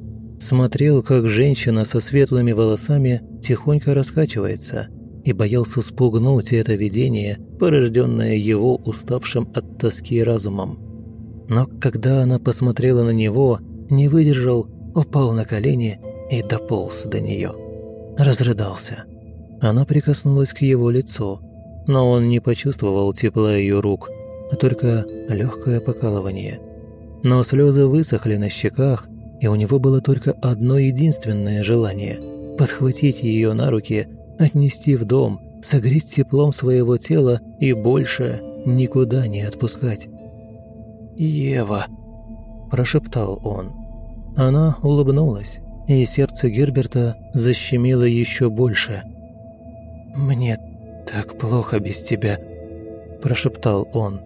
Смотрел, как женщина со светлыми волосами тихонько раскачивается, и боялся спугнуть это видение, порожденное его уставшим от тоски разумом. Но когда она посмотрела на него, не выдержал, упал на колени и дополз до нее. Разрыдался. Она прикоснулась к его лицу, но он не почувствовал тепла ее рук, а только легкое покалывание. Но слезы высохли на щеках, и у него было только одно единственное желание – подхватить ее на руки, отнести в дом, согреть теплом своего тела и больше никуда не отпускать. «Ева!» – прошептал он. Она улыбнулась, и сердце Герберта защемило еще больше – «Мне так плохо без тебя», – прошептал он.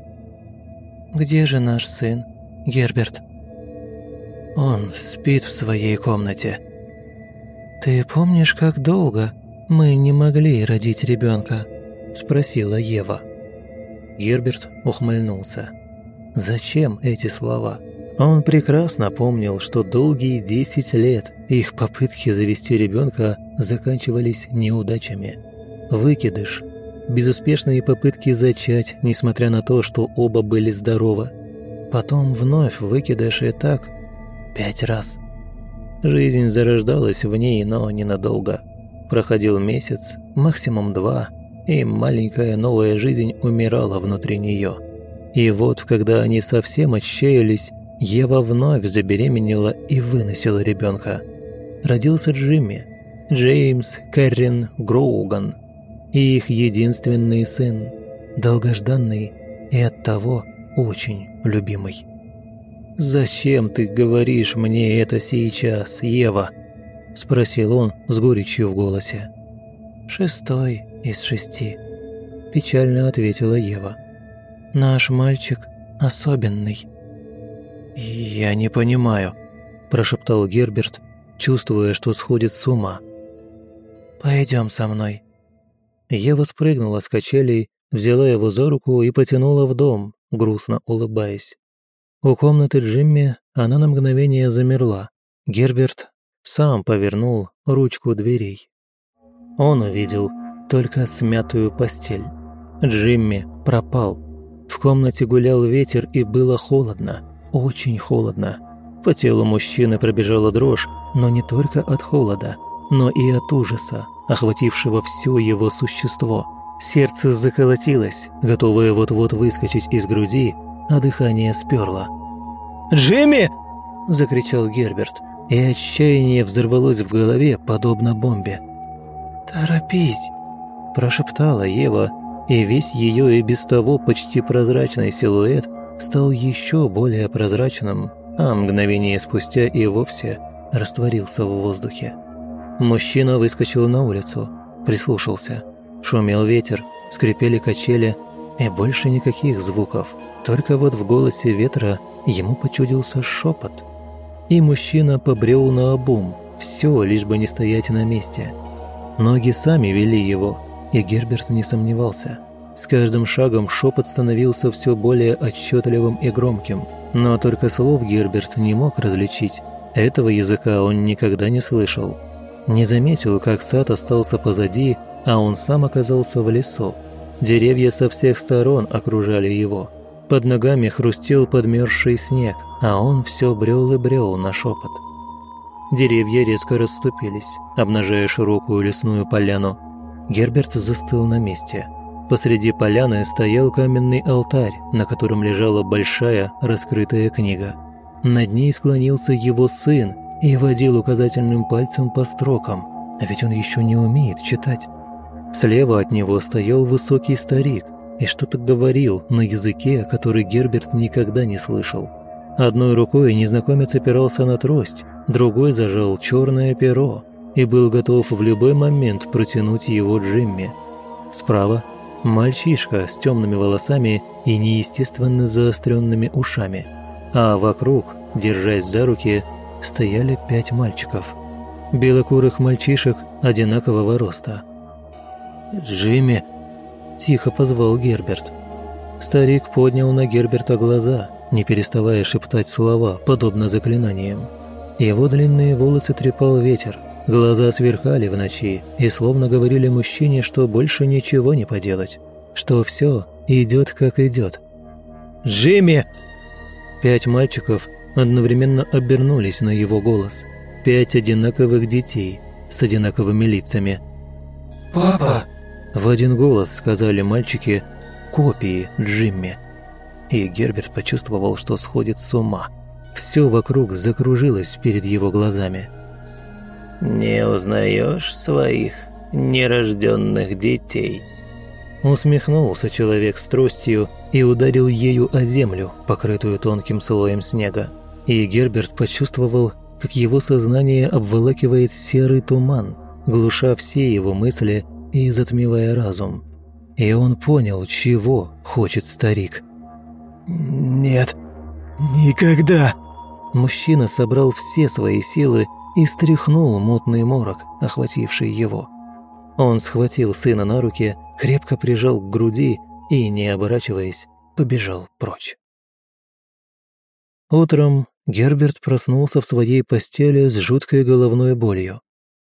«Где же наш сын, Герберт?» «Он спит в своей комнате». «Ты помнишь, как долго мы не могли родить ребенка?» – спросила Ева. Герберт ухмыльнулся. «Зачем эти слова?» Он прекрасно помнил, что долгие десять лет их попытки завести ребенка заканчивались неудачами – Выкидыш. Безуспешные попытки зачать, несмотря на то, что оба были здоровы. Потом вновь выкидыш и так пять раз. Жизнь зарождалась в ней, но ненадолго. Проходил месяц, максимум два, и маленькая новая жизнь умирала внутри нее. И вот, когда они совсем отчаялись, Ева вновь забеременела и выносила ребенка. Родился Джимми, Джеймс Кэррин Гроуган – и их единственный сын, долгожданный и оттого очень любимый. «Зачем ты говоришь мне это сейчас, Ева?» – спросил он с горечью в голосе. «Шестой из шести», – печально ответила Ева. «Наш мальчик особенный». «Я не понимаю», – прошептал Герберт, чувствуя, что сходит с ума. «Пойдем со мной», Ева спрыгнула с качелей, взяла его за руку и потянула в дом, грустно улыбаясь. У комнаты Джимми она на мгновение замерла. Герберт сам повернул ручку дверей. Он увидел только смятую постель. Джимми пропал. В комнате гулял ветер и было холодно, очень холодно. По телу мужчины пробежала дрожь, но не только от холода, но и от ужаса охватившего все его существо. Сердце заколотилось, готовое вот-вот выскочить из груди, а дыхание сперло. «Джимми!» – закричал Герберт, и отчаяние взорвалось в голове, подобно бомбе. «Торопись!» – прошептала Ева, и весь ее и без того почти прозрачный силуэт стал еще более прозрачным, а мгновение спустя и вовсе растворился в воздухе. Мужчина выскочил на улицу, прислушался. Шумел ветер, скрипели качели, и больше никаких звуков. Только вот в голосе ветра ему почудился шепот. И мужчина побрел на обум, все, лишь бы не стоять на месте. Ноги сами вели его, и Герберт не сомневался. С каждым шагом шепот становился все более отчетливым и громким, но только слов Герберт не мог различить. Этого языка он никогда не слышал. Не заметил, как сад остался позади, а он сам оказался в лесу. Деревья со всех сторон окружали его. Под ногами хрустел подмерзший снег, а он все брел и брел на шепот. Деревья резко расступились, обнажая широкую лесную поляну. Герберт застыл на месте. Посреди поляны стоял каменный алтарь, на котором лежала большая раскрытая книга. Над ней склонился его сын и водил указательным пальцем по строкам, а ведь он еще не умеет читать. Слева от него стоял высокий старик и что-то говорил на языке, который Герберт никогда не слышал. Одной рукой незнакомец опирался на трость, другой зажал черное перо и был готов в любой момент протянуть его Джимми. Справа – мальчишка с темными волосами и неестественно заостренными ушами, а вокруг, держась за руки, стояли пять мальчиков. Белокурых мальчишек одинакового роста – «Джимми!» – тихо позвал Герберт. Старик поднял на Герберта глаза, не переставая шептать слова, подобно заклинаниям. Его длинные волосы трепал ветер, глаза сверкали в ночи и словно говорили мужчине, что больше ничего не поделать, что все идет как идет. «Джимми!» Пять мальчиков одновременно обернулись на его голос. Пять одинаковых детей с одинаковыми лицами. «Папа!» В один голос сказали мальчики «копии Джимми». И Герберт почувствовал, что сходит с ума. Все вокруг закружилось перед его глазами. «Не узнаешь своих нерожденных детей?» Усмехнулся человек с тростью и ударил ею о землю, покрытую тонким слоем снега. И Герберт почувствовал, как его сознание обволакивает серый туман, глуша все его мысли и затмевая разум. И он понял, чего хочет старик. «Нет, никогда!» Мужчина собрал все свои силы и стряхнул мутный морок, охвативший его. Он схватил сына на руки, крепко прижал к груди и, не оборачиваясь, побежал прочь. Утром Герберт проснулся в своей постели с жуткой головной болью.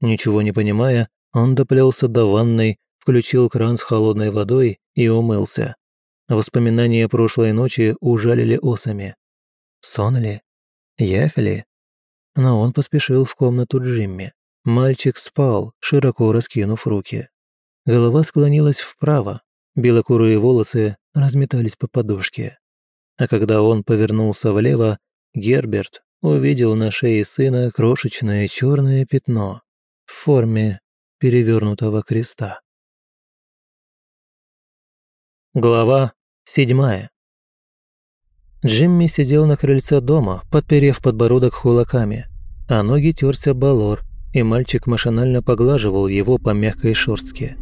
Ничего не понимая, он доплелся до ванной, включил кран с холодной водой и умылся. Воспоминания прошлой ночи ужалили осами. Сон ли? Явь ли? Но он поспешил в комнату Джимми. Мальчик спал, широко раскинув руки. Голова склонилась вправо, белокурые волосы разметались по подушке. А когда он повернулся влево, Герберт увидел на шее сына крошечное черное пятно в форме перевернутого креста. Глава седьмая. Джимми сидел на крыльце дома, подперев подбородок хулаками, а ноги терся балор, и мальчик машинально поглаживал его по мягкой шорстке.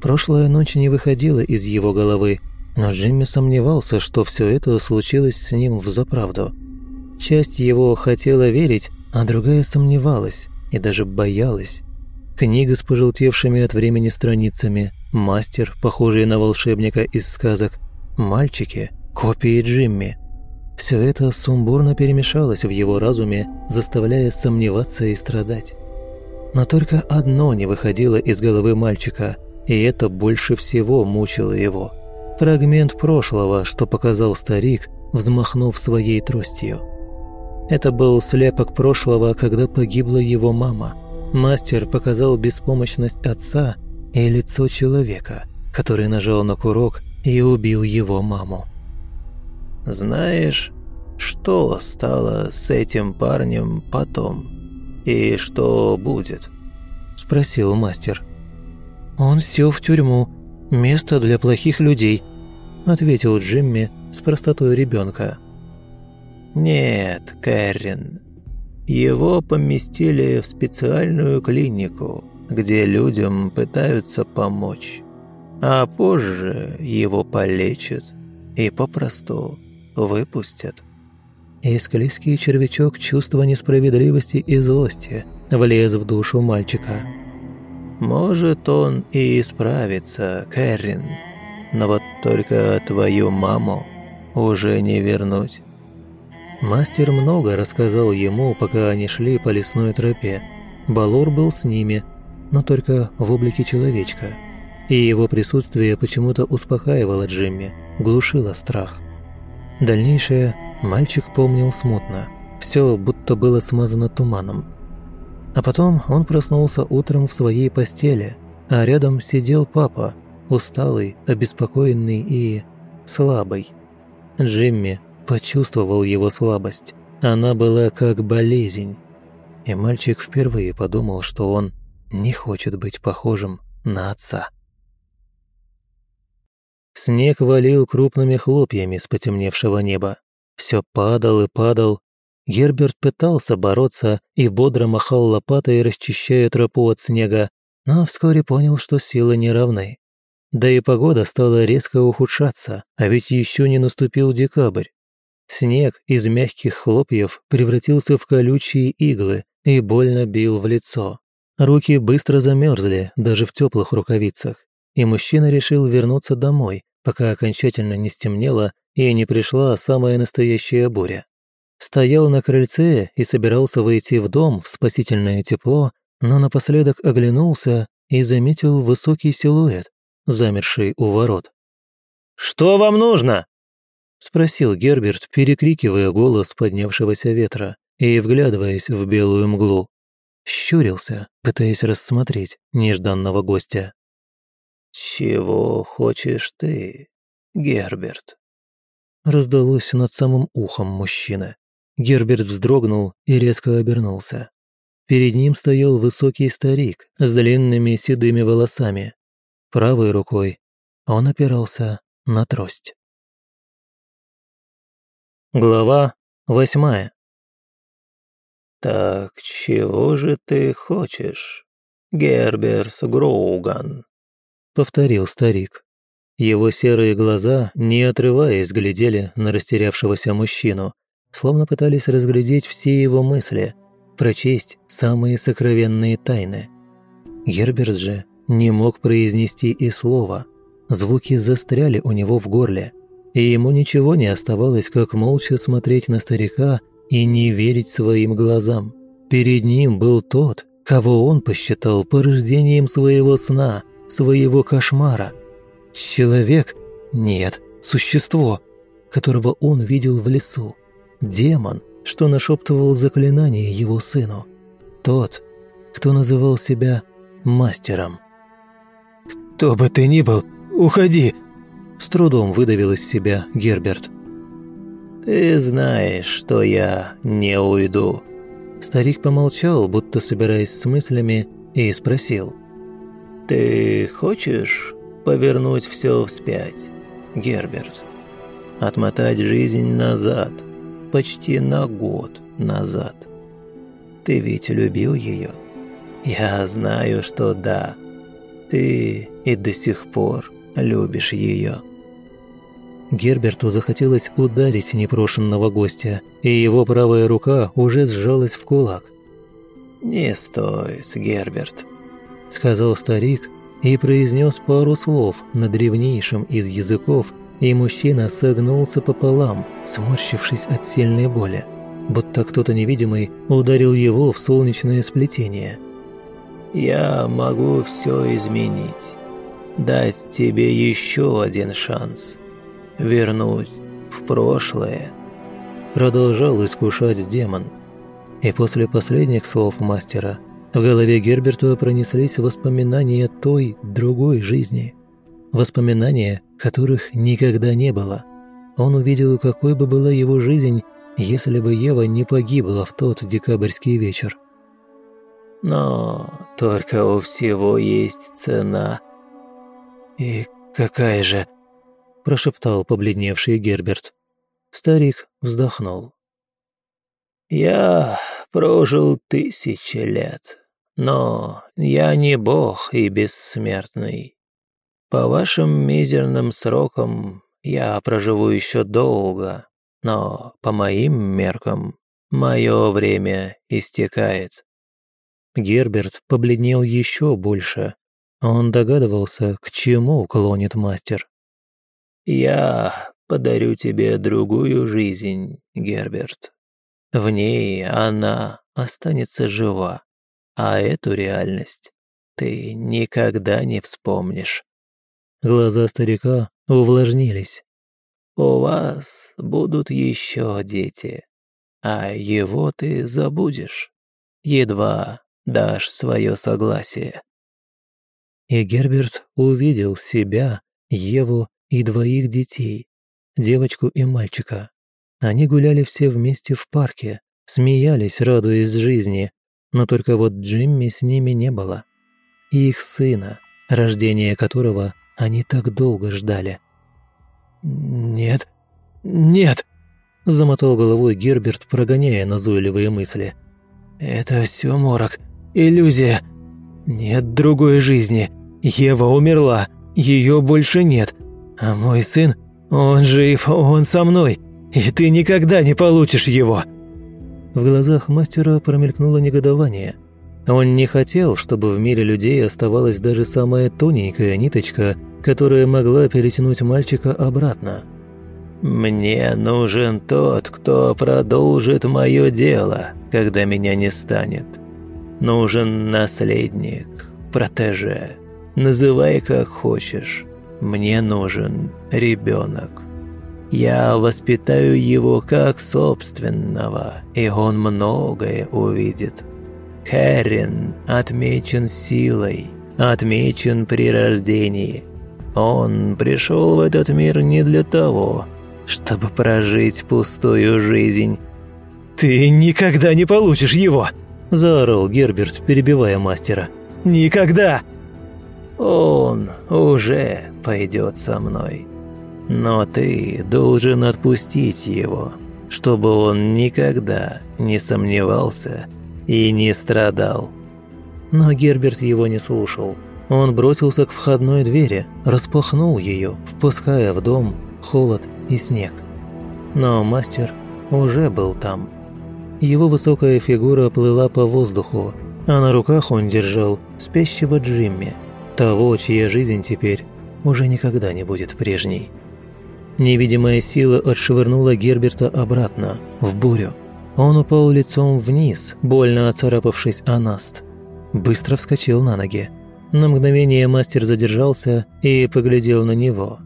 Прошлая ночь не выходила из его головы, но Джимми сомневался, что все это случилось с ним в заправду. Часть его хотела верить, а другая сомневалась и даже боялась. Книга с пожелтевшими от времени страницами, мастер, похожий на волшебника из сказок, мальчики, копии Джимми. Все это сумбурно перемешалось в его разуме, заставляя сомневаться и страдать. Но только одно не выходило из головы мальчика, и это больше всего мучило его. Фрагмент прошлого, что показал старик, взмахнув своей тростью. Это был слепок прошлого, когда погибла его мама – Мастер показал беспомощность отца и лицо человека, который нажал на курок и убил его маму. «Знаешь, что стало с этим парнем потом? И что будет?» – спросил мастер. «Он сел в тюрьму. Место для плохих людей», – ответил Джимми с простотой ребенка. «Нет, Кэррин. Его поместили в специальную клинику, где людям пытаются помочь, а позже его полечат и попросту выпустят». И склизкий червячок чувства несправедливости и злости влез в душу мальчика. «Может, он и исправится, Кэррин, но вот только твою маму уже не вернуть». Мастер много рассказал ему, пока они шли по лесной тропе. Балор был с ними, но только в облике человечка. И его присутствие почему-то успокаивало Джимми, глушило страх. Дальнейшее мальчик помнил смутно. Все будто было смазано туманом. А потом он проснулся утром в своей постели, а рядом сидел папа, усталый, обеспокоенный и слабый. Джимми почувствовал его слабость. Она была как болезнь. И мальчик впервые подумал, что он не хочет быть похожим на отца. Снег валил крупными хлопьями с потемневшего неба. Все падал и падал. Герберт пытался бороться и бодро махал лопатой, расчищая тропу от снега, но вскоре понял, что силы не равны. Да и погода стала резко ухудшаться, а ведь еще не наступил декабрь. Снег из мягких хлопьев превратился в колючие иглы и больно бил в лицо. Руки быстро замерзли, даже в теплых рукавицах, и мужчина решил вернуться домой, пока окончательно не стемнело и не пришла самая настоящая буря. Стоял на крыльце и собирался войти в дом в спасительное тепло, но напоследок оглянулся и заметил высокий силуэт, замерший у ворот. «Что вам нужно?» Спросил Герберт, перекрикивая голос поднявшегося ветра и вглядываясь в белую мглу. Щурился, пытаясь рассмотреть нежданного гостя. «Чего хочешь ты, Герберт?» Раздалось над самым ухом мужчины. Герберт вздрогнул и резко обернулся. Перед ним стоял высокий старик с длинными седыми волосами. Правой рукой он опирался на трость. Глава восьмая. «Так чего же ты хочешь, Герберс Гроуган?» — повторил старик. Его серые глаза, не отрываясь, глядели на растерявшегося мужчину, словно пытались разглядеть все его мысли, прочесть самые сокровенные тайны. Герберт же не мог произнести и слова. Звуки застряли у него в горле — и ему ничего не оставалось, как молча смотреть на старика и не верить своим глазам. Перед ним был тот, кого он посчитал порождением своего сна, своего кошмара. Человек? Нет, существо, которого он видел в лесу. Демон, что нашептывал заклинание его сыну. Тот, кто называл себя мастером. «Кто бы ты ни был, уходи!» С трудом выдавил из себя Герберт. «Ты знаешь, что я не уйду». Старик помолчал, будто собираясь с мыслями, и спросил. «Ты хочешь повернуть все вспять, Герберт? Отмотать жизнь назад, почти на год назад? Ты ведь любил ее? Я знаю, что да. Ты и до сих пор любишь ее». Герберту захотелось ударить непрошенного гостя, и его правая рука уже сжалась в кулак. «Не стоит, Герберт», — сказал старик и произнес пару слов на древнейшем из языков, и мужчина согнулся пополам, сморщившись от сильной боли, будто кто-то невидимый ударил его в солнечное сплетение. «Я могу все изменить, дать тебе еще один шанс» вернуть в прошлое. Продолжал искушать демон. И после последних слов мастера в голове Герберта пронеслись воспоминания той, другой жизни. воспоминания, которых никогда не было. Он увидел, какой бы была его жизнь, если бы Ева не погибла в тот декабрьский вечер. «Но только у всего есть цена». «И какая же?» – прошептал побледневший Герберт. Старик вздохнул. «Я прожил тысячи лет, но я не бог и бессмертный. По вашим мизерным срокам я проживу еще долго, но по моим меркам мое время истекает». Герберт побледнел еще больше. Он догадывался, к чему клонит мастер. «Я подарю тебе другую жизнь, Герберт. В ней она останется жива, а эту реальность ты никогда не вспомнишь». Глаза старика увлажнились. «У вас будут еще дети, а его ты забудешь, едва дашь свое согласие». И Герберт увидел себя, Еву и двоих детей, девочку и мальчика. Они гуляли все вместе в парке, смеялись, радуясь жизни, но только вот Джимми с ними не было. И их сына, рождение которого они так долго ждали. «Нет, нет!» – замотал головой Герберт, прогоняя назойливые мысли. «Это все морок, иллюзия. Нет другой жизни. Ева умерла, ее больше нет. А мой сын, он жив, он со мной, и ты никогда не получишь его!» В глазах мастера промелькнуло негодование. Он не хотел, чтобы в мире людей оставалась даже самая тоненькая ниточка, которая могла перетянуть мальчика обратно. «Мне нужен тот, кто продолжит мое дело, когда меня не станет. Нужен наследник, протеже, называй как хочешь. Мне нужен ребенок. Я воспитаю его как собственного, и он многое увидит. Кэрин отмечен силой, отмечен при рождении. Он пришел в этот мир не для того, чтобы прожить пустую жизнь. «Ты никогда не получишь его!» – заорал Герберт, перебивая мастера. «Никогда!» Он уже пойдет со мной. Но ты должен отпустить его, чтобы он никогда не сомневался и не страдал». Но Герберт его не слушал. Он бросился к входной двери, распахнул ее, впуская в дом холод и снег. Но мастер уже был там. Его высокая фигура плыла по воздуху, а на руках он держал спящего Джимми – того, чья жизнь теперь уже никогда не будет прежней. Невидимая сила отшвырнула Герберта обратно, в бурю. Он упал лицом вниз, больно оцарапавшись о наст. Быстро вскочил на ноги. На мгновение мастер задержался и поглядел на него.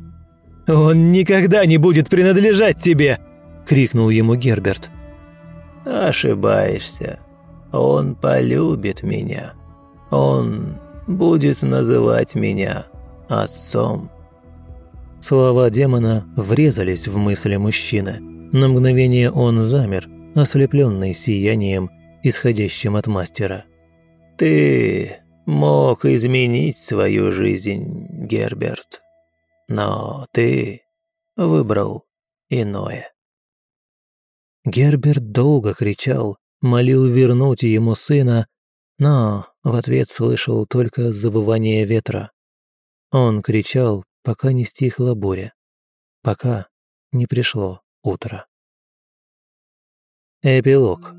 «Он никогда не будет принадлежать тебе!» – крикнул ему Герберт. «Ошибаешься. Он полюбит меня. Он будет называть меня отцом». Слова демона врезались в мысли мужчины. На мгновение он замер, ослепленный сиянием, исходящим от мастера. «Ты мог изменить свою жизнь, Герберт, но ты выбрал иное». Герберт долго кричал, молил вернуть ему сына, но в ответ слышал только завывание ветра. Он кричал, пока не стихла буря, пока не пришло утро. Эпилог.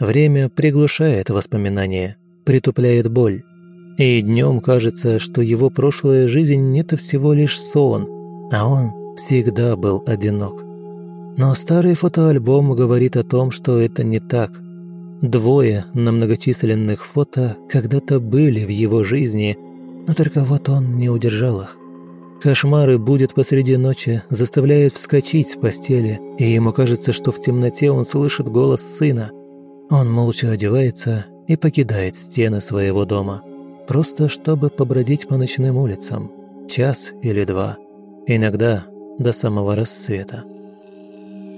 Время приглушает воспоминания, притупляет боль. И днем кажется, что его прошлая жизнь – это всего лишь сон, а он всегда был одинок. Но старый фотоальбом говорит о том, что это не так. Двое на многочисленных фото когда-то были в его жизни, но только вот он не удержал их. Кошмары будет посреди ночи, заставляют вскочить с постели, и ему кажется, что в темноте он слышит голос сына. Он молча одевается и покидает стены своего дома, просто чтобы побродить по ночным улицам. час или два, иногда до самого рассвета.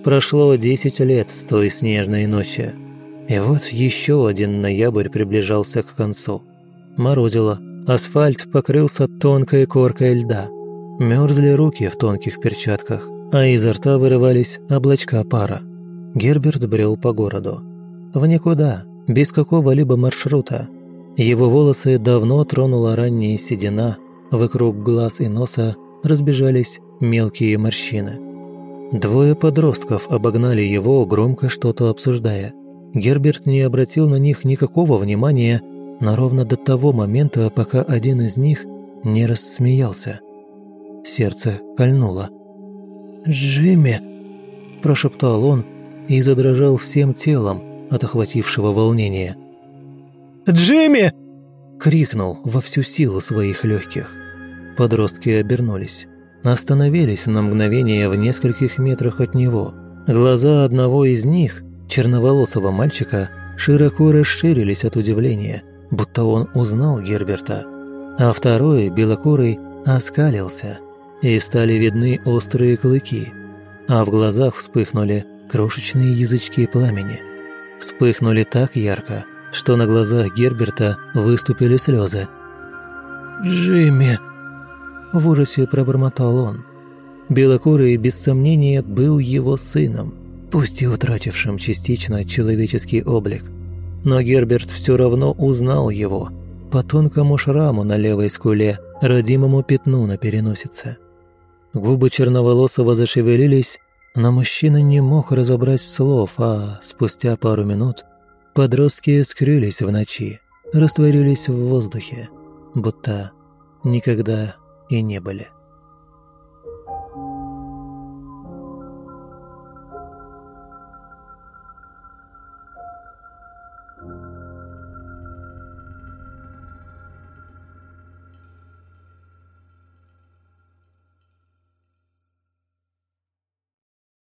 Прошло десять лет с той снежной ночи, и вот еще один ноябрь приближался к концу. Морозило, асфальт покрылся тонкой коркой льда, мерзли руки в тонких перчатках, а изо рта вырывались облачка пара. Герберт брел по городу. В никуда, без какого-либо маршрута. Его волосы давно тронула ранняя седина, вокруг глаз и носа разбежались мелкие морщины. Двое подростков обогнали его, громко что-то обсуждая. Герберт не обратил на них никакого внимания, но ровно до того момента, пока один из них не рассмеялся. Сердце кольнуло. «Джимми!» – прошептал он и задрожал всем телом от охватившего волнения. «Джимми!» – крикнул во всю силу своих легких. Подростки обернулись. Остановились на мгновение в нескольких метрах от него. Глаза одного из них, черноволосого мальчика, широко расширились от удивления, будто он узнал Герберта. А второй, белокурый, оскалился – и стали видны острые клыки, а в глазах вспыхнули крошечные язычки пламени. Вспыхнули так ярко, что на глазах Герберта выступили слезы. «Джимми!» В ужасе пробормотал он. Белокурый, без сомнения, был его сыном, пусть и утратившим частично человеческий облик. Но Герберт все равно узнал его по тонкому шраму на левой скуле, родимому пятну на переносице. Губы черноволосого зашевелились, но мужчина не мог разобрать слов, а спустя пару минут подростки скрылись в ночи, растворились в воздухе, будто никогда и не были.